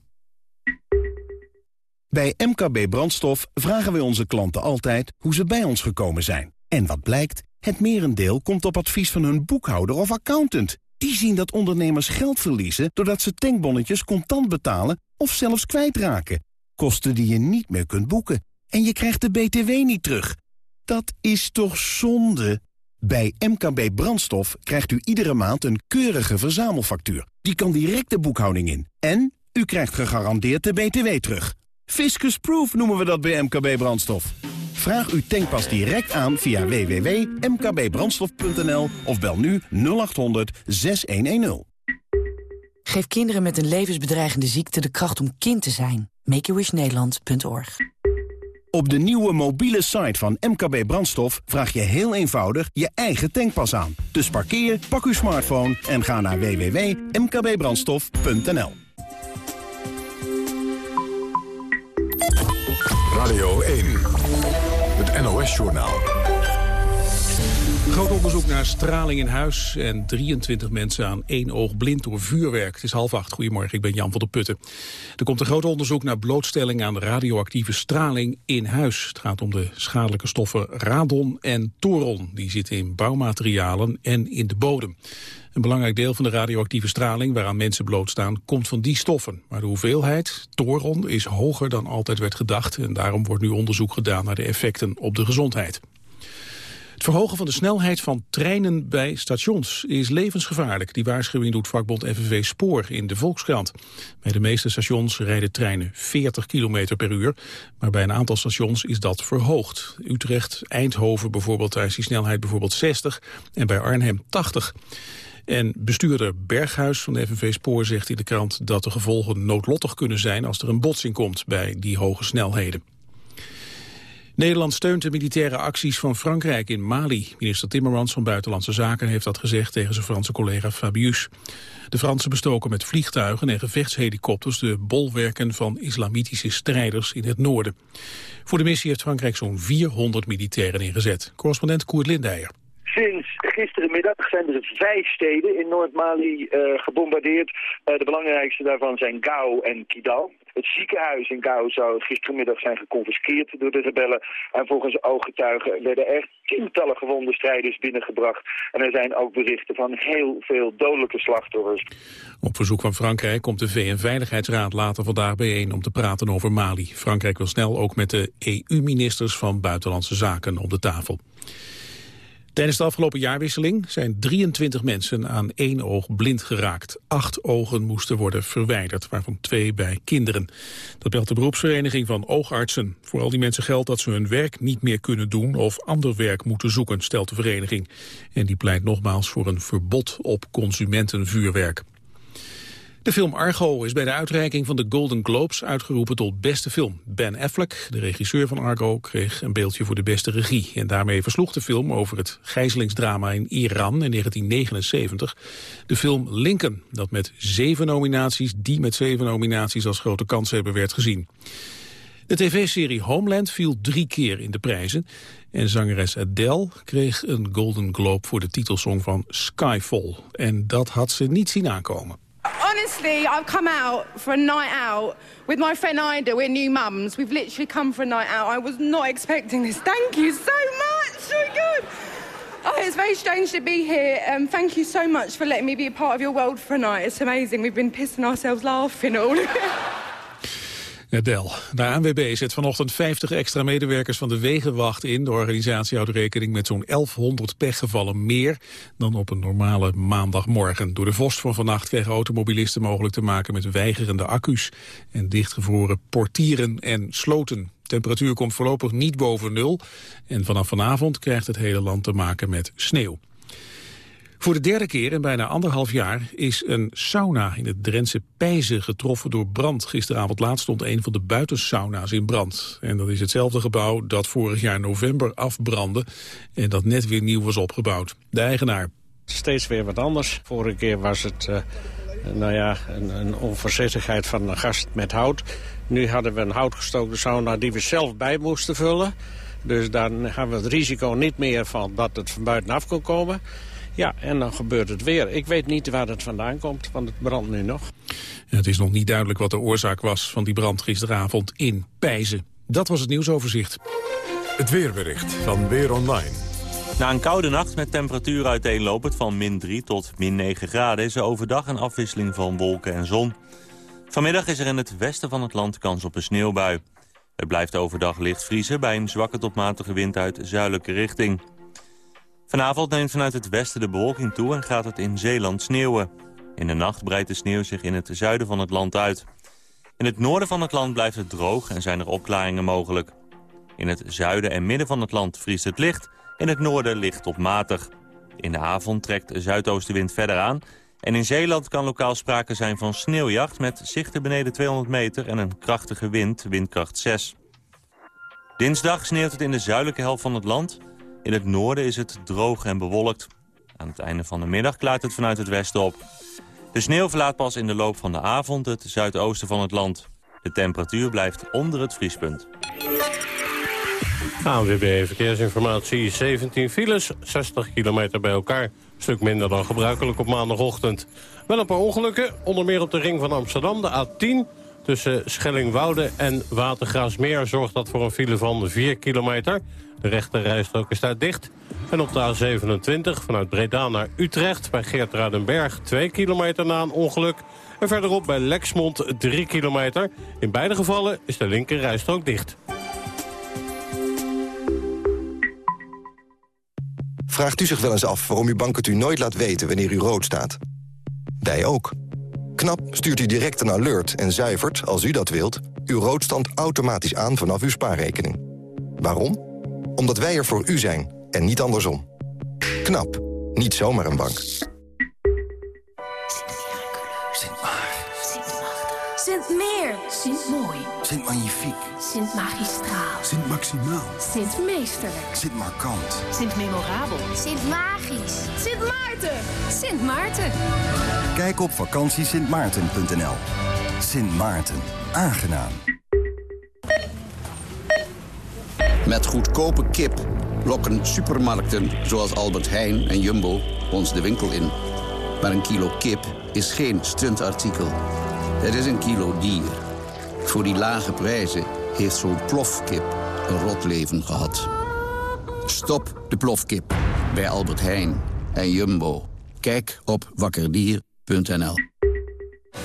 Bij MKB Brandstof vragen we onze klanten altijd hoe ze bij ons gekomen zijn. En wat blijkt? Het merendeel komt op advies van hun boekhouder of accountant. Die zien dat ondernemers geld verliezen doordat ze tankbonnetjes contant betalen of zelfs kwijtraken. Kosten die je niet meer kunt boeken. En je krijgt de BTW niet terug. Dat is toch zonde? Bij MKB Brandstof krijgt u iedere maand een keurige verzamelfactuur. Die kan direct de boekhouding in. En u krijgt gegarandeerd de BTW terug. Fiscus Proof noemen we dat bij MKB Brandstof. Vraag uw tankpas direct aan via www.mkbbrandstof.nl of bel nu 0800 6110. Geef kinderen met een levensbedreigende ziekte de kracht om kind te zijn. MakeAWishNederland.org Op de nieuwe mobiele site van MKB Brandstof vraag je heel eenvoudig je eigen tankpas aan. Dus parkeer, pak uw smartphone en ga naar www.mkbbrandstof.nl. Radio 1, het NOS-journaal. Groot onderzoek naar straling in huis en 23 mensen aan één oog blind door vuurwerk. Het is half acht. Goedemorgen, ik ben Jan van der Putten. Er komt een groot onderzoek naar blootstelling aan radioactieve straling in huis. Het gaat om de schadelijke stoffen radon en toron. Die zitten in bouwmaterialen en in de bodem. Een belangrijk deel van de radioactieve straling waaraan mensen blootstaan komt van die stoffen. Maar de hoeveelheid, toron, is hoger dan altijd werd gedacht. En daarom wordt nu onderzoek gedaan naar de effecten op de gezondheid. Het verhogen van de snelheid van treinen bij stations is levensgevaarlijk. Die waarschuwing doet vakbond FNV Spoor in de Volkskrant. Bij de meeste stations rijden treinen 40 km per uur. Maar bij een aantal stations is dat verhoogd. Utrecht, Eindhoven bijvoorbeeld, daar is die snelheid bijvoorbeeld 60 en bij Arnhem 80. En bestuurder Berghuis van de FNV Spoor zegt in de krant dat de gevolgen noodlottig kunnen zijn als er een botsing komt bij die hoge snelheden. Nederland steunt de militaire acties van Frankrijk in Mali. Minister Timmermans van Buitenlandse Zaken heeft dat gezegd tegen zijn Franse collega Fabius. De Fransen bestoken met vliegtuigen en gevechtshelikopters de bolwerken van islamitische strijders in het noorden. Voor de missie heeft Frankrijk zo'n 400 militairen ingezet. Correspondent Koert Lindijer. Sinds gisterenmiddag zijn er vijf steden in Noord-Mali uh, gebombardeerd. Uh, de belangrijkste daarvan zijn Gao en Kidal. Het ziekenhuis in Gao zou gisterenmiddag zijn geconfiskeerd door de rebellen. En volgens ooggetuigen werden er tientallen gewonde strijders binnengebracht. En er zijn ook berichten van heel veel dodelijke slachtoffers. Op verzoek van Frankrijk komt de VN-veiligheidsraad later vandaag bijeen om te praten over Mali. Frankrijk wil snel ook met de EU-ministers van Buitenlandse Zaken op de tafel. Tijdens de afgelopen jaarwisseling zijn 23 mensen aan één oog blind geraakt. Acht ogen moesten worden verwijderd, waarvan twee bij kinderen. Dat belt de beroepsvereniging van oogartsen. Voor al die mensen geldt dat ze hun werk niet meer kunnen doen of ander werk moeten zoeken, stelt de vereniging. En die pleit nogmaals voor een verbod op consumentenvuurwerk. De film Argo is bij de uitreiking van de Golden Globes uitgeroepen tot beste film. Ben Affleck, de regisseur van Argo, kreeg een beeldje voor de beste regie. En daarmee versloeg de film over het gijzelingsdrama in Iran in 1979. De film Lincoln, dat met zeven nominaties, die met zeven nominaties als grote kans hebben, werd gezien. De tv-serie Homeland viel drie keer in de prijzen. En zangeres Adele kreeg een Golden Globe voor de titelsong van Skyfall. En dat had ze niet zien aankomen. Honestly, I've come out for a night out with my friend Ida. We're new mums. We've literally come for a night out. I was not expecting this. Thank you so much. Oh God. Oh, it's very strange to be here. Um, thank you so much for letting me be a part of your world for a night. It's amazing. We've been pissing ourselves laughing all. <laughs> Del. De ANWB zet vanochtend 50 extra medewerkers van de Wegenwacht in. De organisatie houdt rekening met zo'n 1100 pechgevallen meer dan op een normale maandagmorgen. Door de vorst van vannacht kregen automobilisten mogelijk te maken met weigerende accu's en dichtgevroren portieren en sloten. temperatuur komt voorlopig niet boven nul en vanaf vanavond krijgt het hele land te maken met sneeuw. Voor de derde keer in bijna anderhalf jaar is een sauna in het Drentse Pijzen getroffen door brand. Gisteravond laat stond een van de buitensauna's in brand. En dat is hetzelfde gebouw dat vorig jaar november afbrandde en dat net weer nieuw was opgebouwd. De eigenaar Steeds weer wat anders. Vorige keer was het nou ja, een, een onvoorzichtigheid van een gast met hout. Nu hadden we een houtgestookte sauna die we zelf bij moesten vullen. Dus dan hebben we het risico niet meer van dat het van buitenaf kon komen. Ja, en dan gebeurt het weer. Ik weet niet waar het vandaan komt, want het brandt nu nog. het is nog niet duidelijk wat de oorzaak was van die brand gisteravond in Pijzen. Dat was het nieuwsoverzicht. Het weerbericht van Weer Online. Na een koude nacht met temperatuur uiteenlopend van min 3 tot min 9 graden... is er overdag een afwisseling van wolken en zon. Vanmiddag is er in het westen van het land kans op een sneeuwbui. Het blijft overdag licht vriezen bij een zwakke tot matige wind uit zuidelijke richting. Vanavond neemt vanuit het westen de bewolking toe en gaat het in Zeeland sneeuwen. In de nacht breidt de sneeuw zich in het zuiden van het land uit. In het noorden van het land blijft het droog en zijn er opklaringen mogelijk. In het zuiden en midden van het land vriest het licht, in het noorden licht tot matig. In de avond trekt de zuidoostenwind verder aan... en in Zeeland kan lokaal sprake zijn van sneeuwjacht... met zichten beneden 200 meter en een krachtige wind, windkracht 6. Dinsdag sneeuwt het in de zuidelijke helft van het land... In het noorden is het droog en bewolkt. Aan het einde van de middag klaart het vanuit het westen op. De sneeuw verlaat pas in de loop van de avond het zuidoosten van het land. De temperatuur blijft onder het vriespunt. ANWB Verkeersinformatie, 17 files, 60 kilometer bij elkaar. Een stuk minder dan gebruikelijk op maandagochtend. Wel een paar ongelukken, onder meer op de ring van Amsterdam, de A10... Tussen Schellingwoude en Watergraasmeer zorgt dat voor een file van 4 kilometer. De rechte rijstrook is daar dicht. En op de A27 vanuit Breda naar Utrecht bij Geertruidenberg 2 kilometer na een ongeluk. En verderop bij Lexmond 3 kilometer. In beide gevallen is de linker rijstrook dicht. Vraagt u zich wel eens af waarom uw bank het u nooit laat weten wanneer u rood staat? Wij ook. KNAP stuurt u direct een alert en zuivert, als u dat wilt... uw roodstand automatisch aan vanaf uw spaarrekening. Waarom? Omdat wij er voor u zijn en niet andersom. KNAP. Niet zomaar een bank. Sint Meer. Sint Mooi. Sint Magnifiek. Sint Magistraal. Sint Maximaal. Sint Meesterlijk. Sint Markant. Sint Memorabel. Sint Magisch. Sint Maarten. Sint Maarten. Kijk op vakantiesintmaarten.nl. Sint Maarten. Aangenaam. Met goedkope kip lokken supermarkten zoals Albert Heijn en Jumbo ons de winkel in. Maar een kilo kip is geen stuntartikel. Het is een kilo dier. Voor die lage prijzen heeft zo'n plofkip een rot leven gehad. Stop de plofkip bij Albert Heijn en Jumbo. Kijk op wakkerdier.nl.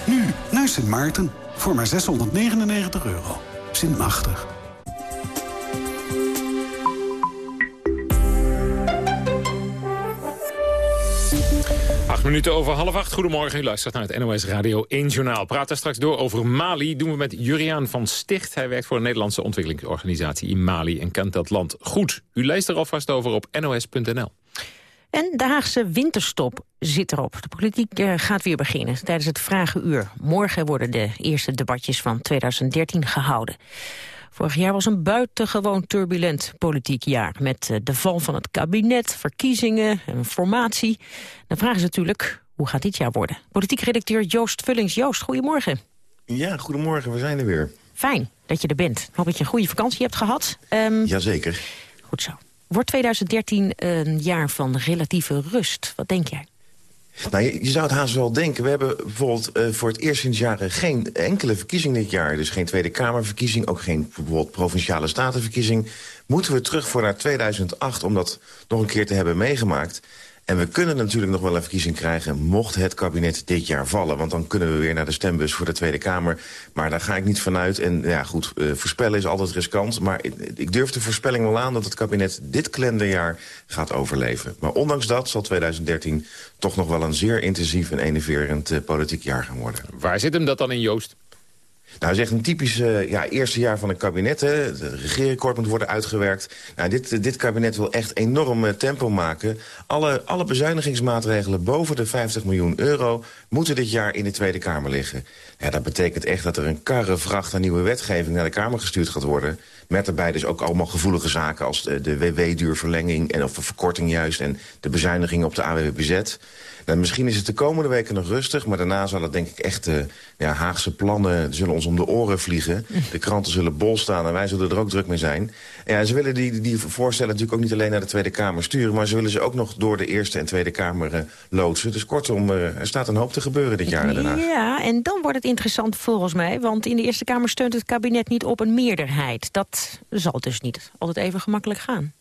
Nu naar Sint Maarten voor maar 699 euro. Sint Machtig. Minuten over half acht. Goedemorgen, u luistert naar het NOS Radio 1 Journaal. Praten straks door over Mali. Doen we met Juriaan van Sticht. Hij werkt voor een Nederlandse ontwikkelingsorganisatie in Mali en kent dat land goed. U leest er alvast over op nos.nl. En de Haagse winterstop zit erop. De politiek eh, gaat weer beginnen tijdens het Vragenuur. Morgen worden de eerste debatjes van 2013 gehouden. Vorig jaar was een buitengewoon turbulent politiek jaar... met eh, de val van het kabinet, verkiezingen en formatie. De vraag is natuurlijk, hoe gaat dit jaar worden? Politiek redacteur Joost Vullings. Joost, goedemorgen. Ja, goedemorgen, we zijn er weer. Fijn dat je er bent. Ik hoop dat je een goede vakantie hebt gehad. Um, Jazeker. Goed zo. Wordt 2013 een jaar van relatieve rust? Wat denk jij? Nou, je, zou het haast wel denken. We hebben bijvoorbeeld uh, voor het eerst sinds jaren geen enkele verkiezing dit jaar. Dus geen Tweede Kamerverkiezing, ook geen bijvoorbeeld Provinciale Statenverkiezing. Moeten we terug voor naar 2008 om dat nog een keer te hebben meegemaakt. En we kunnen natuurlijk nog wel een verkiezing krijgen... mocht het kabinet dit jaar vallen. Want dan kunnen we weer naar de stembus voor de Tweede Kamer. Maar daar ga ik niet vanuit. En ja, goed, uh, voorspellen is altijd riskant. Maar ik, durf de voorspelling wel aan dat het kabinet dit kalenderjaar gaat overleven. Maar ondanks dat zal 2013 toch nog wel een zeer intensief en enerverend uh, politiek jaar gaan worden. Waar zit hem dat dan in, Joost? Nou, dat is echt een typisch uh, ja, eerste jaar van een kabinet. Hè. Het regeerakkoord moet worden uitgewerkt. Nou, dit, dit kabinet wil echt enorm uh, tempo maken. Alle, alle bezuinigingsmaatregelen boven de 50 miljoen euro... moeten dit jaar in de Tweede Kamer liggen. Ja, dat betekent echt dat er een karre vracht aan nieuwe wetgeving... naar de Kamer gestuurd gaat worden. Met daarbij dus ook allemaal gevoelige zaken... als de, de WW-duurverlenging en of de verkorting juist... en de bezuiniging op de AWBZ... Nou, misschien is het de komende weken nog rustig... maar daarna zal het denk ik echt... Uh, ja, Haagse plannen zullen ons om de oren vliegen. <laughs> De kranten zullen bol staan en wij zullen er ook druk mee zijn. Ja, ze willen die, die voorstellen natuurlijk ook niet alleen naar de Tweede Kamer sturen... maar ze willen ze ook nog door de Eerste en Tweede Kamer uh, loodsen. Dus kortom, uh, er staat een hoop te gebeuren dit jaar daarna. Ja, en dan wordt het interessant volgens mij... want in de Eerste Kamer steunt het kabinet niet op een meerderheid. Dat zal dus niet altijd even gemakkelijk gaan.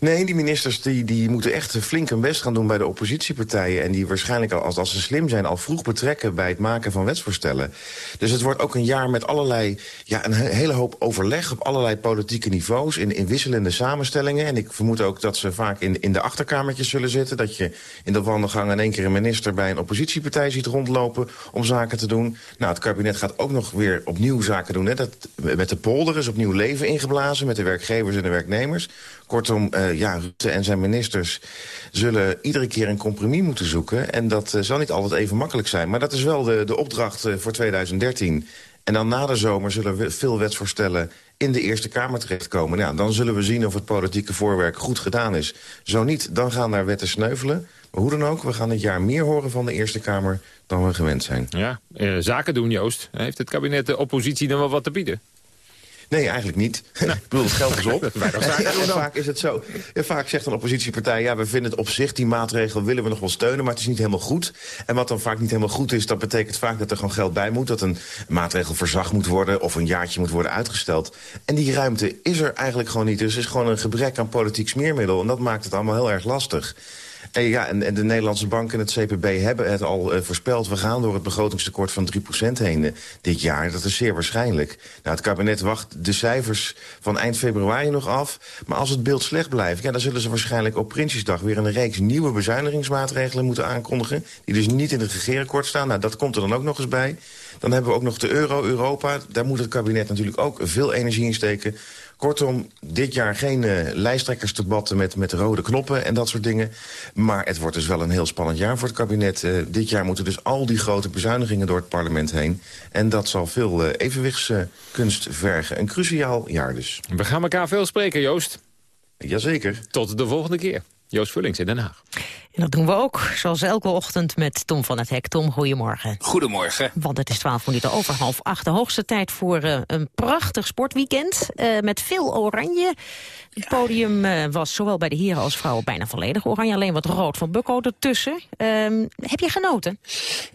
Nee, die ministers die, die moeten echt flink hun best gaan doen bij de oppositiepartijen. En die waarschijnlijk, al, als, als ze slim zijn, al vroeg betrekken bij het maken van wetsvoorstellen. Dus het wordt ook een jaar met allerlei, ja, een hele hoop overleg op allerlei politieke niveaus. In, in wisselende samenstellingen. En ik vermoed ook dat ze vaak in, in de achterkamertjes zullen zitten. Dat je in de wandelgang in één keer een minister bij een oppositiepartij ziet rondlopen om zaken te doen. Nou, het kabinet gaat ook nog weer opnieuw zaken doen. Hè. Dat, met de polder is opnieuw leven ingeblazen met de werkgevers en de werknemers. Kortom, uh, ja, Rutte en zijn ministers zullen iedere keer een compromis moeten zoeken. En dat uh, zal niet altijd even makkelijk zijn. Maar dat is wel de, de opdracht uh, voor 2013. En dan na de zomer zullen veel wetsvoorstellen in de Eerste Kamer terechtkomen. Ja, dan zullen we zien of het politieke voorwerk goed gedaan is. Zo niet, dan gaan daar wetten sneuvelen. Maar hoe dan ook, we gaan dit jaar meer horen van de Eerste Kamer dan we gewend zijn. Ja, zaken doen, Joost. Heeft het kabinet de oppositie dan wel wat te bieden? Nee, eigenlijk niet. Nou. <laughs> ik bedoel, het geld is op. <laughs> vaak is het zo. vaak zegt een oppositiepartij... ja, we vinden het op zich, die maatregel willen we nog wel steunen... maar het is niet helemaal goed. En wat dan vaak niet helemaal goed is... dat betekent vaak dat er gewoon geld bij moet... dat een maatregel verzacht moet worden... of een jaartje moet worden uitgesteld. En die ruimte is er eigenlijk gewoon niet. Dus er is gewoon een gebrek aan politiek smeermiddel. En dat maakt het allemaal heel erg lastig. Ja, en, de Nederlandse Bank en het CPB hebben het al uh, voorspeld. We gaan door het begrotingstekort van 3% heen uh, dit jaar. Dat is zeer waarschijnlijk. Nou, het kabinet wacht de cijfers van eind februari nog af. Maar als het beeld slecht blijft, ja, dan zullen ze waarschijnlijk op Prinsjesdag... weer een reeks nieuwe bezuinigingsmaatregelen moeten aankondigen. Die dus niet in het regeerakkoord staan. Nou, dat komt er dan ook nog eens bij. Dan hebben we ook nog de euro, Europa. Daar moet het kabinet natuurlijk ook veel energie in steken. Kortom, dit jaar geen uh, lijsttrekkersdebatten met, met rode knoppen en dat soort dingen. Maar het wordt dus wel een heel spannend jaar voor het kabinet. Uh, dit jaar moeten dus al die grote bezuinigingen door het parlement heen. En dat zal veel uh, evenwichtskunst vergen. Een cruciaal jaar dus. We gaan elkaar veel spreken, Joost. Jazeker. Tot de volgende keer. Joost Vullings in Den Haag. En dat doen we ook, zoals elke ochtend met Tom van het Hek. Tom, goedemorgen. Goedemorgen. Want het is twaalf minuten over half acht. De hoogste tijd voor uh, een prachtig sportweekend uh, met veel oranje. Het podium uh, was zowel bij de heren als vrouwen bijna volledig oranje. Alleen wat rood van Bukko ertussen. Um, heb je genoten?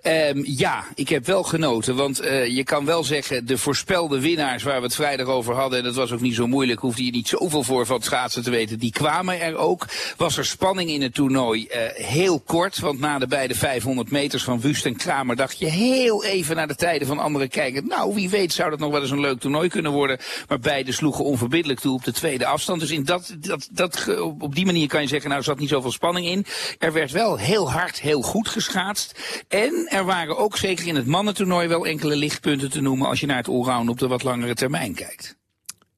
Um, ja, ik heb wel genoten. Want je kan wel zeggen, de voorspelde winnaars waar we het vrijdag over hadden... en dat was ook niet zo moeilijk, hoefde je niet zoveel voor van het schaatsen te weten... die kwamen er ook. Was er spanning in het toernooi heel kort. Want na de beide 500 meters van Wust en Kramer dacht je heel even naar de tijden van anderen kijken. Nou, wie weet zou dat nog wel eens een leuk toernooi kunnen worden. Maar beide sloegen onverbiddelijk toe op de tweede afstand. Dus in dat, dat, dat, op die manier kan je zeggen, nou zat niet zoveel spanning in. Er werd wel heel hard, heel goed geschaatst. En er waren ook zeker in het mannentoernooi wel enkele lichtpunten te noemen als je naar het allround op de wat langere termijn kijkt.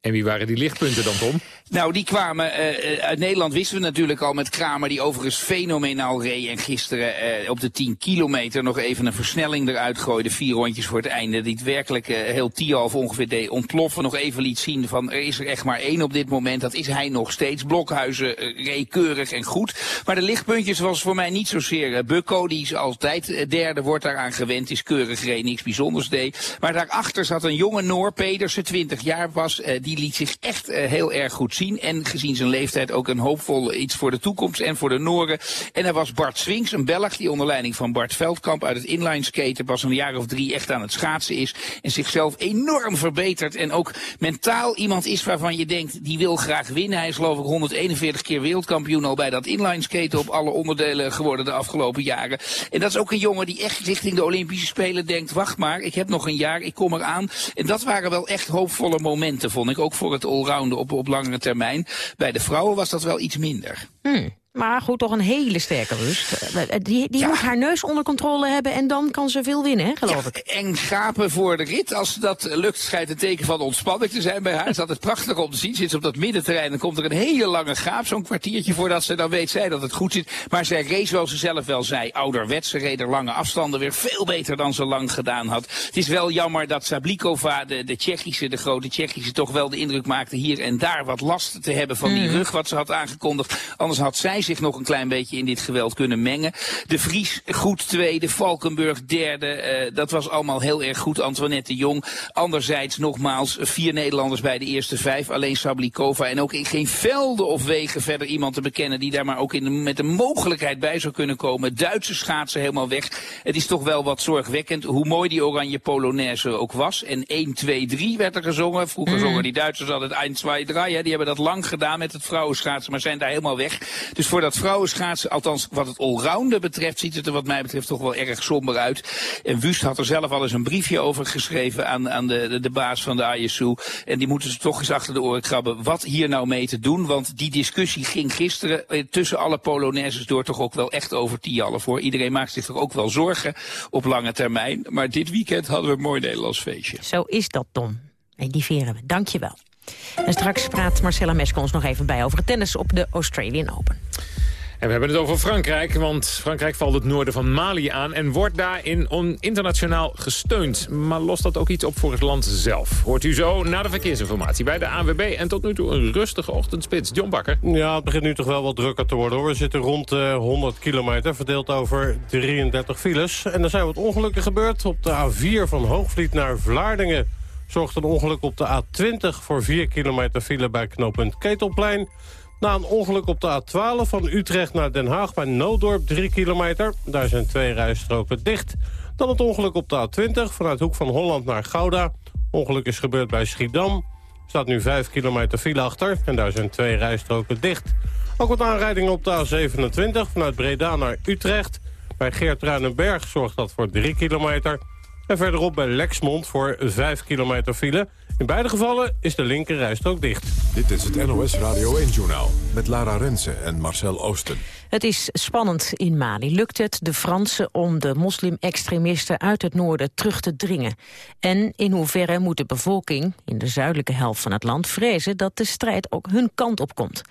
En wie waren die lichtpunten dan, Tom? Nou, die kwamen uh, uit Nederland wisten we natuurlijk al met Kramer, die overigens fenomenaal reed. En gisteren uh, op de 10 kilometer nog even een versnelling eruit gooide. Vier rondjes voor het einde. Die het werkelijk uh, heel Tialf ongeveer deed ontploffen. Nog even liet zien van er is er echt maar één op dit moment. Dat is hij nog steeds. Blokhuizen reed keurig en goed. Maar de lichtpuntjes was voor mij niet zozeer Bukko. Die is altijd derde, wordt daaraan gewend. Is keurig reed, niks bijzonders deed. Maar daarachter zat een jonge Noor, Pedersen, 20 jaar was. die liet zich echt heel erg goed zien. En gezien zijn leeftijd ook een hoopvol iets voor de toekomst en voor de Noren. En er was Bart Swings, een Belg die onder leiding van Bart Veldkamp uit het inline skaten pas een jaar of drie echt aan het schaatsen is. En zichzelf enorm verbetert. En ook mentaal iemand is waarvan je denkt, die wil graag winnen. Hij is geloof ik 141 keer wereldkampioen al bij dat inline skaten op alle onderdelen geworden de afgelopen jaren. En dat is ook een jongen die echt richting de Olympische Spelen denkt, wacht maar, ik heb nog een jaar, ik kom eraan. En dat waren wel echt hoopvolle momenten, vond ik. Ook voor het allrounden op, op langere termijn. Bij de vrouwen was dat wel iets minder. Hmm. Maar goed, toch een hele sterke rust. Eh, Die, die moet haar neus onder controle hebben en dan kan ze veel winnen, hè, geloof ik. En gapen voor de rit. Als dat lukt, schijnt het teken van ontspanning te zijn bij haar. Het is altijd prachtig om te zien. Zit ze op dat middenterrein, dan komt er een hele lange gaap. Zo'n kwartiertje voordat ze dan weet zij dat het goed zit. Maar zij race, zoals ze zelf wel zei, ouderwets. Ze reed er lange afstanden weer veel beter dan ze lang gedaan had. Het is wel jammer dat Sablikova, de, de Tsjechische, de grote Tsjechische, toch wel de indruk maakte hier en daar wat last te hebben van die Mhm. rug wat ze had aangekondigd. Anders had zij zich nog een klein beetje in dit geweld kunnen mengen. De Vries goed tweede, Valkenburg derde. eh, dat was allemaal heel erg goed. Antoinette de Jong. Anderzijds nogmaals vier Nederlanders bij de eerste vijf. Alleen Sablikova. En ook in geen velden of wegen verder iemand te bekennen die daar maar ook in de, met de mogelijkheid bij zou kunnen komen. Duitse schaatsen helemaal weg. Het is toch wel wat zorgwekkend hoe mooi die oranje Polonaise ook was. En 1, 2, 3 werd er gezongen. Vroeger Mm. zongen die Duitsers altijd 1, 2, 3. Hè. Die hebben dat lang gedaan met het vrouwenschaatsen, maar zijn daar helemaal weg. Dus voor dat vrouwenschaatsen, althans wat het allrounder betreft, ziet het er wat mij betreft toch wel erg somber uit. En Wust had er zelf al eens een briefje over geschreven aan, aan de, de, baas van de ISU. En die moeten ze toch eens achter de oren krabben wat hier nou mee te doen. Want die discussie ging gisteren eh, tussen alle Polonaises door toch ook wel echt over Tiallen voor. Iedereen maakt zich toch ook wel zorgen op lange termijn. Maar dit weekend hadden we een mooi Nederlands feestje. Zo is dat, Tom. En die veren we. Dank je wel. En straks praat Marcella Meske ons nog even bij over het tennis op de Australian Open. En we hebben het over Frankrijk, want Frankrijk valt het noorden van Mali aan... en wordt daarin on internationaal gesteund. Maar lost dat ook iets op voor het land zelf? Hoort u zo na de verkeersinformatie bij de ANWB... en tot nu toe een rustige ochtendspits. John Bakker. Ja, het begint nu toch wel wat drukker te worden hoor. We zitten rond de 100 kilometer, verdeeld over 33 files. En er zijn wat ongelukken gebeurd. Op de A4 van Hoogvliet naar Vlaardingen zorgt een ongeluk op de A20... voor 4 kilometer file bij knooppunt Ketelplein. Na een ongeluk op de A12 van Utrecht naar Den Haag bij Nooddorp 3 kilometer. Daar zijn twee rijstroken dicht. Dan het ongeluk op de A20 vanuit Hoek van Holland naar Gouda. Ongeluk is gebeurd bij Schiedam. staat nu 5 kilometer file achter en daar zijn twee rijstroken dicht. Ook wat aanrijdingen op de A27 vanuit Breda naar Utrecht. Bij Geert zorgt dat voor 3 kilometer. En verderop bij Lexmond voor 5 kilometer file. In beide gevallen is de linker rijstrook dicht. Dit is het NOS Radio 1-journaal met Lara Rensen en Marcel Oosten. Het is spannend in Mali. Lukt het de Fransen om de moslim-extremisten uit het noorden terug te dringen? En in hoeverre moet de bevolking in de zuidelijke helft van het land vrezen dat de strijd ook hun kant op komt?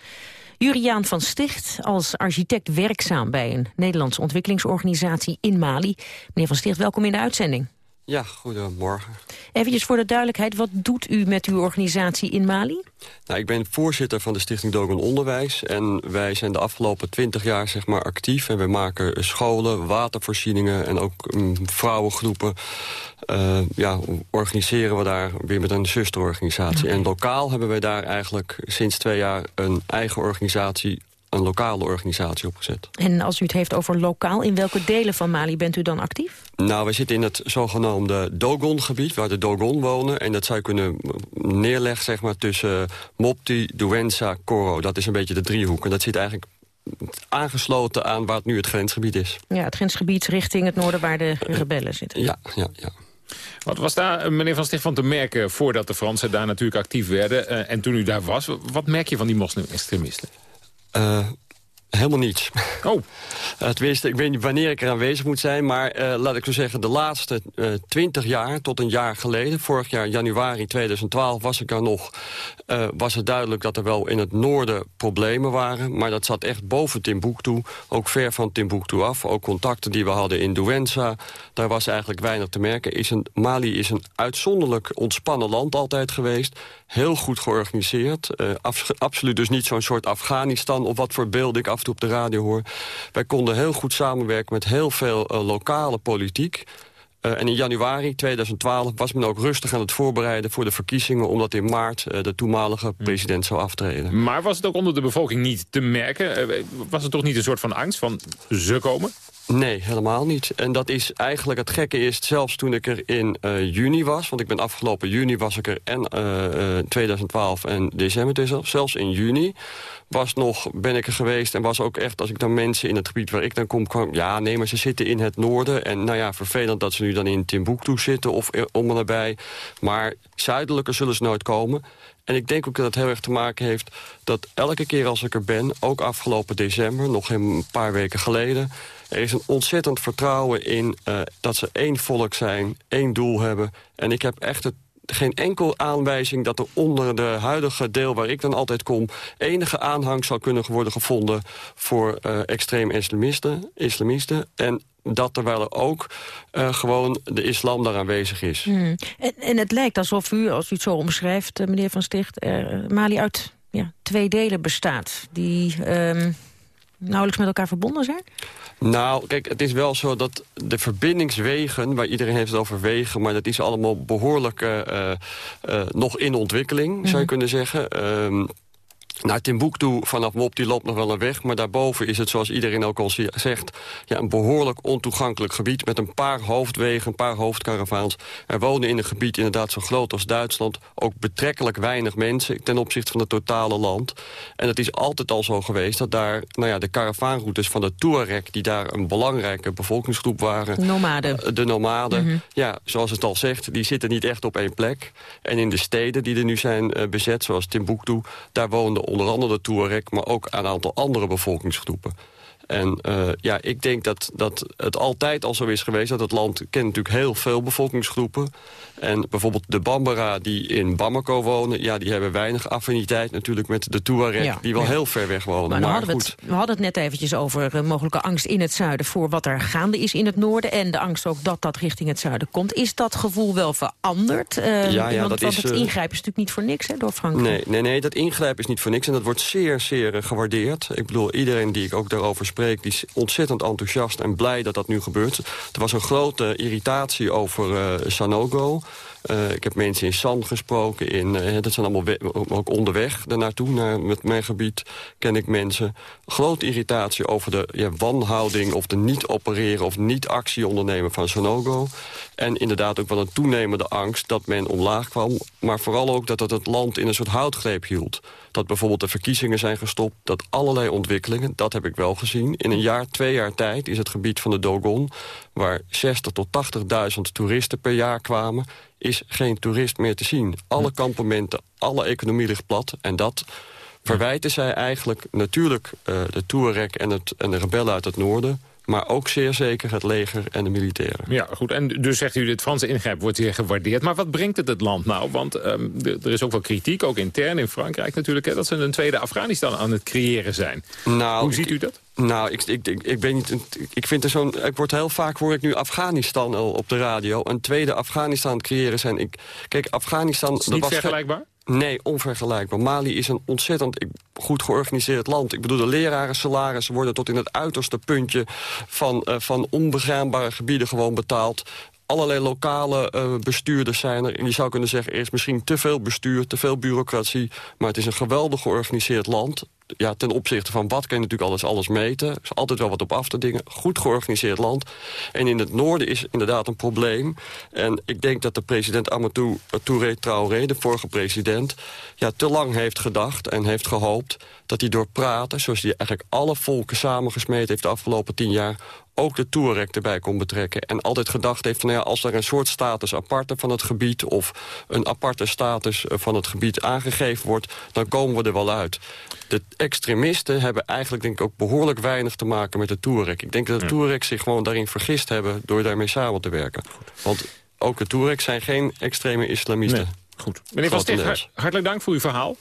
Juriaan van Sticht, als architect werkzaam bij een Nederlandse ontwikkelingsorganisatie in Mali. Meneer van Sticht, welkom in de uitzending. Ja, goedemorgen. Eventjes voor de duidelijkheid, wat doet u met uw organisatie in Mali? Nou, ik ben voorzitter van de Stichting Dogon Onderwijs. En wij zijn de afgelopen twintig jaar zeg maar, actief. En we maken scholen, watervoorzieningen en ook mm, vrouwengroepen. Uh, ja, organiseren we daar weer met een zusterorganisatie. En lokaal hebben wij daar eigenlijk sinds twee jaar een eigen organisatie een lokale organisatie opgezet. En als u het heeft over lokaal, in welke delen van Mali bent u dan actief? Nou, we zitten in het zogenaamde Dogon-gebied, waar de Dogon wonen. En dat zou je kunnen neerleggen zeg maar, tussen Mopti, Douenza, Koro. Dat is een beetje de driehoek. En dat zit eigenlijk aangesloten aan waar het nu het grensgebied is. Ja, het grensgebied richting het noorden waar de rebellen zitten. Ja, ja, ja. Wat was daar, meneer Van Sticht, van te merken... voordat de Fransen daar natuurlijk actief werden... Uh, en toen u daar was? Wat merk je van die moslim-extremisten? Uh, helemaal niets. <laughs> Oh. Tenminste, ik weet niet wanneer ik er aanwezig moet zijn... maar uh, laat ik zo zeggen, de laatste twintig jaar tot een jaar geleden... vorig jaar januari 2012 was ik er nog... was het duidelijk dat er wel in het noorden problemen waren... maar dat zat echt boven Timbuktu, ook ver van Timbuktu af. Ook contacten die we hadden in Douenza, daar was eigenlijk weinig te merken. Is een, Mali is een uitzonderlijk ontspannen land altijd geweest... heel goed georganiseerd. Af, absoluut dus niet zo'n soort Afghanistan... of wat voor beelden ik af en toe op de radio hoor. Wij konden heel goed samenwerken met heel veel uh, lokale politiek. Uh, en in januari 2012 was men ook rustig aan het voorbereiden voor de verkiezingen... omdat in maart uh, de toenmalige president zou aftreden. Maar was het ook onder de bevolking niet te merken? was het toch niet een soort van angst van ze komen? Nee, helemaal niet. En dat is eigenlijk het gekke is, zelfs toen ik er in uh, juni was... want ik ben afgelopen juni was ik er en uh, 2012 en december dus zelfs in juni was nog, ben ik er geweest en was ook echt... als ik dan mensen in het gebied waar ik dan kom, kwam... ja, nee, maar ze zitten in het noorden. En nou ja, vervelend dat ze nu dan in Timbuktu zitten of om nabij. Maar zuidelijker zullen ze nooit komen. En ik denk ook dat het heel erg te maken heeft dat elke keer als ik er ben... ook afgelopen december, nog een paar weken geleden... er is een ontzettend vertrouwen in uh, dat ze één volk zijn, één doel hebben. En ik heb echt geen enkel aanwijzing dat er onder de huidige deel waar ik dan altijd kom... enige aanhang zou kunnen worden gevonden voor uh, extreem islamisten, islamisten. En dat terwijl er ook uh, gewoon de islam daar aanwezig is. Hmm. En, en, het lijkt alsof u, als u het zo omschrijft, meneer Van Sticht... Mali uit ja, twee delen bestaat die um, nauwelijks met elkaar verbonden zijn? Nou, kijk, het is wel zo dat de verbindingswegen... waar iedereen heeft het over wegen... maar dat is allemaal behoorlijk uh, uh, nog in ontwikkeling, zou je mhm. kunnen zeggen... Um, naar Timbuktu vanaf Mop, die loopt nog wel een weg... maar daarboven is het, zoals iedereen ook al zegt... Ja, een behoorlijk ontoegankelijk gebied met een paar hoofdwegen, een paar hoofdkaravaans. Er wonen in een gebied inderdaad zo groot als Duitsland... ook betrekkelijk weinig mensen ten opzichte van het totale land. En het is altijd al zo geweest dat daar nou ja, de karavaanroutes van de Tuareg... die daar een belangrijke bevolkingsgroep waren... Nomaden. Eh, de nomaden, mhm. ja, zoals het al zegt, die zitten niet echt op één plek. En in de steden die er nu zijn uh, bezet, zoals Timbuktu... daar woonden onder andere de Touareg... maar ook een aantal andere bevolkingsgroepen. En uh, ja, ik denk dat, dat het altijd al zo is geweest... dat het land kent natuurlijk heel veel bevolkingsgroepen. En bijvoorbeeld de Bambara die in Bamako wonen... ja, die hebben weinig affiniteit natuurlijk met de Tuareg... die wel heel ver weg wonen. Maar, maar hadden goed. We, het, we, hadden het net eventjes over uh, mogelijke angst in het zuiden... voor wat er gaande is in het noorden... en de angst ook dat dat richting het zuiden komt. Is dat gevoel wel veranderd? Uh, ja, ja, want, dat want is, het ingrijpen is natuurlijk niet voor niks hè, door Frankrijk. Nee, nee, nee, dat ingrijpen is niet voor niks. En dat wordt zeer, zeer gewaardeerd. Ik bedoel, iedereen die ik ook daarover spreek die is ontzettend enthousiast en blij dat dat nu gebeurt. Er was een grote irritatie over uh, Sanogo. Uh, ik heb mensen in San gesproken. In, uh, dat zijn allemaal ook onderweg naartoe. Naar, met mijn gebied ken ik mensen. Grote irritatie over de ja, wanhouding of de niet opereren... of niet actie ondernemen van Sonogo. En inderdaad ook wel een toenemende angst dat men omlaag kwam. Maar vooral ook dat het het land in een soort houtgreep hield. Dat bijvoorbeeld de verkiezingen zijn gestopt. Dat allerlei ontwikkelingen, dat heb ik wel gezien. In een jaar, twee jaar tijd is het gebied van de Dogon... waar 60 tot 80.000 toeristen per jaar kwamen is geen toerist meer te zien. Alle kampementen, alle economie ligt plat. En dat verwijten zij eigenlijk natuurlijk uh, de Touareg en, het, en de rebellen uit het noorden maar ook zeer zeker het leger en de militairen. Ja, goed. En dus zegt u, het Franse ingrijp wordt hier gewaardeerd. Maar wat brengt het het land nou? Want um, er is ook wel kritiek, ook intern in Frankrijk natuurlijk... Hè, dat ze een tweede Afghanistan aan het creëren zijn. Nou, Hoe ziet u dat? Nou, ik, ik, ik, ik, ben niet, ik vind er zo'n. Ik word heel vaak hoor ik nu Afghanistan op de radio. Een tweede Afghanistan creëren zijn. Ik, kijk, Afghanistan. Is niet vergelijkbaar? Nee, onvergelijkbaar. Mali is een ontzettend goed georganiseerd land. Ik bedoel, de leraren salarissen worden tot in het uiterste puntje... van, uh, van onbegaanbare gebieden gewoon betaald allerlei lokale uh, bestuurders zijn er. En je zou kunnen zeggen, er is misschien te veel bestuur, te veel bureaucratie. Maar het is een geweldig georganiseerd land ja, ten opzichte van wat kan je natuurlijk alles, alles meten. Er is altijd wel wat op af te dingen. Goed georganiseerd land. En in het noorden is inderdaad een probleem. En ik denk dat de president Amadou Touré Traoré, de vorige president... Ja, te lang heeft gedacht en heeft gehoopt dat hij door praten... zoals hij eigenlijk alle volken samengesmeed heeft de afgelopen tien jaar ook de Touareg erbij kon betrekken. En altijd gedacht heeft van nou ja, als er een soort status aparte van het gebied... of een aparte status eh, van het gebied aangegeven wordt... dan komen we er wel uit. De extremisten hebben eigenlijk denk ik ook behoorlijk weinig te maken met de Touareg. Ik denk dat de Touareg zich gewoon daarin vergist hebben door daarmee samen te werken. Want ook de Touareg zijn geen extreme islamisten. Goed. Meneer Van Sticht, hartelijk dank voor uw verhaal.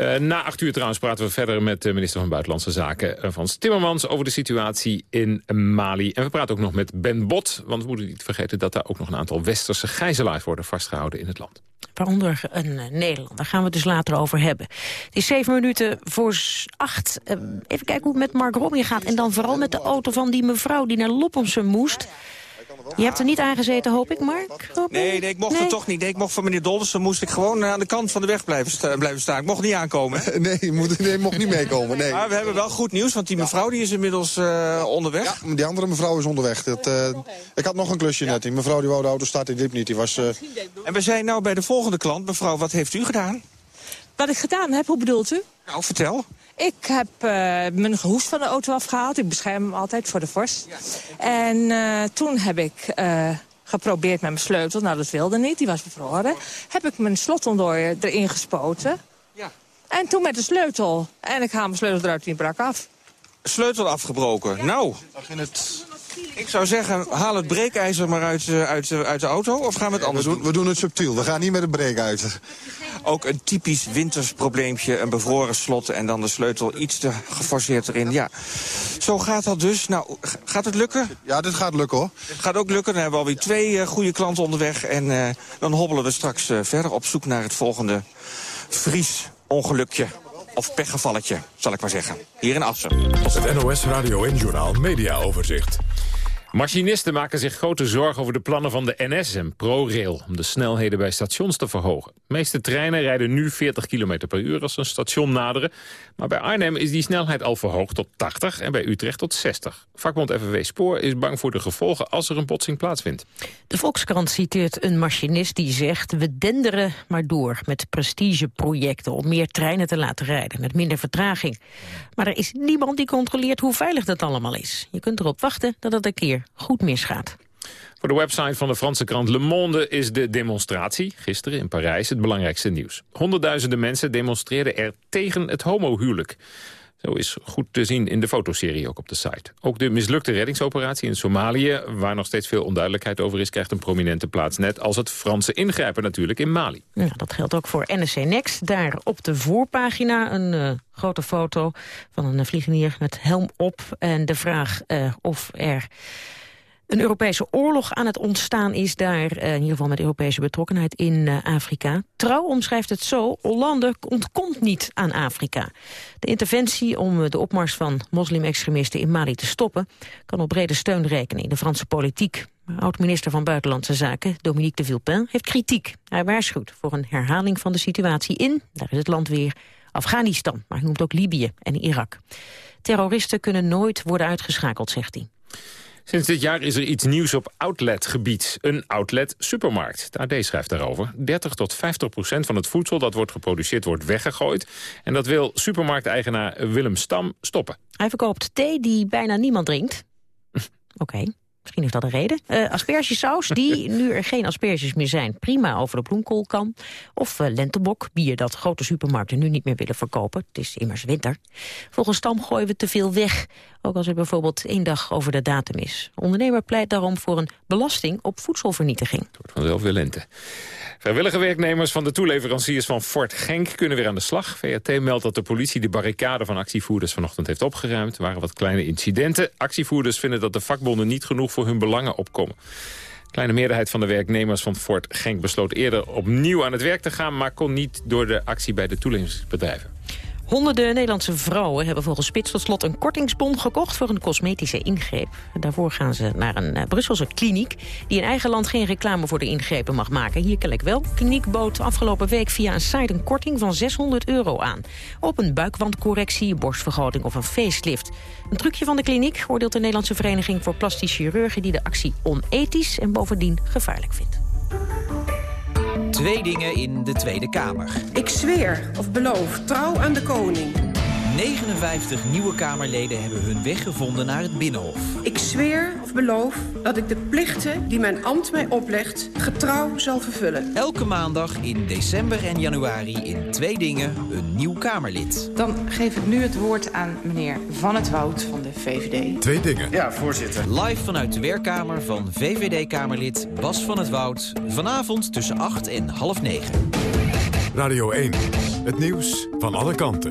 Uh, na acht uur trouwens praten we verder met de minister van Buitenlandse Zaken... Uh, Frans Timmermans over de situatie in Mali. En we praten ook nog met Ben Bot, want we moeten niet vergeten... dat daar ook nog een aantal westerse gijzelaars worden vastgehouden in het land. Waaronder een uh, Nederland. Daar gaan we het dus later over hebben. Het is zeven minuten voor acht. even kijken hoe het met Mark Robin gaat. En dan vooral met de auto van die mevrouw die naar Loppense moest. Je hebt er niet aangezeten, hoop ik, Mark? Nee, nee, ik mocht er toch niet. Nee, ik mocht van meneer Doldersen moest ik gewoon aan de kant van de weg blijven, blijven staan. Ik mocht niet aankomen. <laughs> nee, je nee, mocht niet meekomen, nee. Maar we hebben wel goed nieuws, want die mevrouw die is inmiddels uh, onderweg. Ja, die andere mevrouw is onderweg. Dat, uh, ik had nog een klusje net. Die mevrouw die wou de auto starten, die liep niet. Die was, uh... En we zijn nou bij de volgende klant. Mevrouw, wat heeft u gedaan? Wat ik gedaan heb, hoe bedoelt u? Nou, vertel. Ik heb uh, mijn hoes van de auto afgehaald. Ik bescherm hem altijd voor de vorst. Ja. En uh, toen heb ik uh, geprobeerd met mijn sleutel. Nou, dat wilde niet. Die was bevroren. Heb ik mijn slotondooier erin gespoten. Ja. En toen met de sleutel. En ik haal mijn sleutel eruit en die brak af. Sleutel afgebroken. Ja. Nou, het... ik zou zeggen, haal het breekijzer maar uit, uit, uit de auto. Of gaan we het anders we doen? We doen het subtiel. We gaan niet met een breekijzer. Ook een typisch winters probleempje, een bevroren slot en dan de sleutel iets te geforceerd erin. Ja, zo gaat dat dus. Nou, gaat het lukken? Ja, dit gaat lukken hoor. Het gaat ook lukken. Dan hebben we alweer twee uh, goede klanten onderweg. En uh, dan hobbelen we straks uh, verder op zoek naar het volgende Fries ongelukje. Of pechgevalletje, zal ik maar zeggen. Hier in Assen. Het NOS Radio en Journaal Media Overzicht. Machinisten maken zich grote zorgen over de plannen van de NS en ProRail... om de snelheden bij stations te verhogen. De meeste treinen rijden nu 40 km per uur als een station naderen. Maar bij Arnhem is die snelheid al verhoogd tot 80 en bij Utrecht tot 60. Vakbond FNW Spoor is bang voor de gevolgen als er een botsing plaatsvindt. De Volkskrant citeert een machinist die zegt... we denderen maar door met prestigeprojecten om meer treinen te laten rijden... met minder vertraging. Maar er is niemand die controleert hoe veilig dat allemaal is. Je kunt erop wachten dat het een keer goed misgaat. Voor de website van de Franse krant Le Monde is de demonstratie, gisteren in Parijs, het belangrijkste nieuws. Honderdduizenden mensen demonstreerden er tegen het homohuwelijk. Zo is goed te zien in de fotoserie ook op de site. Ook de mislukte reddingsoperatie in Somalië, waar nog steeds veel onduidelijkheid over is, krijgt een prominente plaats. Net als het Franse ingrijpen natuurlijk in Mali. Ja, dat geldt ook voor NSC Next. Daar op de voorpagina een uh, grote foto van een vliegenier met helm op. En de vraag uh, of er een Europese oorlog aan het ontstaan is daar, in ieder geval met Europese betrokkenheid in uh, Afrika. Trouw omschrijft het zo, Hollande ontkomt niet aan Afrika. De interventie om de opmars van moslim-extremisten in Mali te stoppen... kan op brede steun rekenen in de Franse politiek. Oud-minister van Buitenlandse Zaken, Dominique de Villepin, heeft kritiek. Hij waarschuwt voor een herhaling van de situatie in, daar is het land weer, Afghanistan. Maar hij noemt ook Libië en Irak. Terroristen kunnen nooit worden uitgeschakeld, zegt hij. Sinds dit jaar is er iets nieuws op outletgebied. Een outlet-supermarkt. De AD schrijft daarover. 30 tot 50 procent van het voedsel dat wordt geproduceerd wordt weggegooid. En dat wil supermarkteigenaar Willem Stam stoppen. Hij verkoopt thee die bijna niemand drinkt. <laughs> Oké. Okay. Misschien heeft dat een reden. Uh, aspergesaus, die <laughs> nu er geen asperges meer zijn, prima over de bloemkool kan. Of uh, lentebok, bier dat grote supermarkten nu niet meer willen verkopen. Het is immers winter. Volgens Stam gooien we te veel weg. Ook als er bijvoorbeeld één dag over de datum is. De ondernemer pleit daarom voor een belasting op voedselvernietiging. Het wordt vanzelf weer lente. Vrijwillige werknemers van de toeleveranciers van Fort Genk kunnen weer aan de slag. VRT meldt dat de politie de barricade van actievoerders vanochtend heeft opgeruimd. Er waren wat kleine incidenten. Actievoerders vinden dat de vakbonden niet genoeg voor hun belangen opkomen. Kleine meerderheid van de werknemers van Fort Genk besloot eerder opnieuw aan het werk te gaan... maar kon niet door de actie bij de toeleveringsbedrijven. Honderden Nederlandse vrouwen hebben volgens Spits tot slot een kortingsbon gekocht voor een cosmetische ingreep. Daarvoor gaan ze naar een uh, Brusselse kliniek die in eigen land geen reclame voor de ingrepen mag maken. Hier kennelijk wel. Kliniek bood afgelopen week via een site een korting van 600 euro aan. Op een buikwandcorrectie, borstvergroting of een facelift. Een trucje van de kliniek oordeelt de Nederlandse Vereniging voor Plastisch Chirurgen die de actie onethisch en bovendien gevaarlijk vindt. Twee dingen in de Tweede Kamer. Ik zweer of beloof trouw aan de koning. 59 nieuwe Kamerleden hebben hun weg gevonden naar het Binnenhof. Ik zweer of beloof dat ik de plichten die mijn ambt mij oplegt... getrouw zal vervullen. Elke maandag in december en januari in Twee Dingen een nieuw Kamerlid. Dan geef ik nu het woord aan meneer Van het Woud van de VVD. Twee Dingen. Ja, voorzitter. Live vanuit de werkkamer van VVD-Kamerlid Bas van het Woud. Vanavond tussen 8 en half 9. Radio 1. Het nieuws van alle kanten.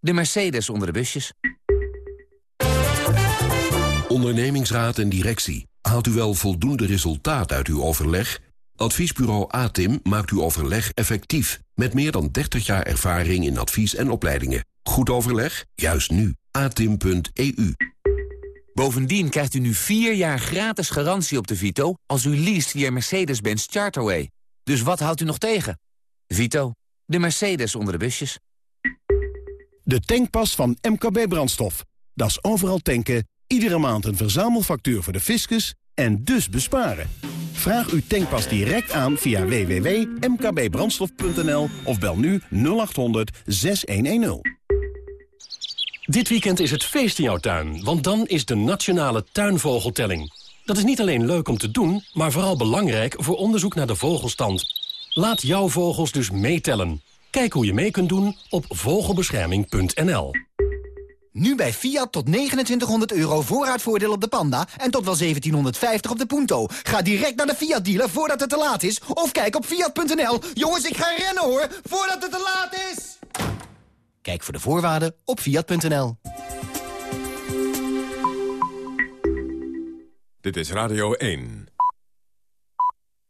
de Mercedes onder de busjes. Ondernemingsraad en directie. Haalt u wel voldoende resultaat uit uw overleg? Adviesbureau ATIM maakt uw overleg effectief. Met meer dan 30 jaar ervaring in advies en opleidingen. Goed overleg? Juist nu. atim.eu. Bovendien krijgt u nu 4 jaar gratis garantie op de Vito... als u leest via Mercedes-Benz Charterway. Dus wat houdt u nog tegen? Vito, de Mercedes onder de busjes. De tankpas van MKB Brandstof. Dat is overal tanken, iedere maand een verzamelfactuur voor de fiscus en dus besparen. Vraag uw tankpas direct aan via www.mkbbrandstof.nl of bel nu 0800 6110. Dit weekend is het feest in jouw tuin, want dan is de Nationale Tuinvogeltelling. Dat is niet alleen leuk om te doen, maar vooral belangrijk voor onderzoek naar de vogelstand. Laat jouw vogels dus meetellen. Kijk hoe je mee kunt doen op vogelbescherming.nl. Nu bij Fiat tot 2900 euro voorraadvoordeel op de Panda en tot wel 1750 op de Punto. Ga direct naar de Fiat dealer voordat het te laat is of kijk op fiat.nl. Jongens, ik ga rennen hoor, voordat het te laat is! Kijk voor de voorwaarden op fiat.nl. Dit is Radio 1.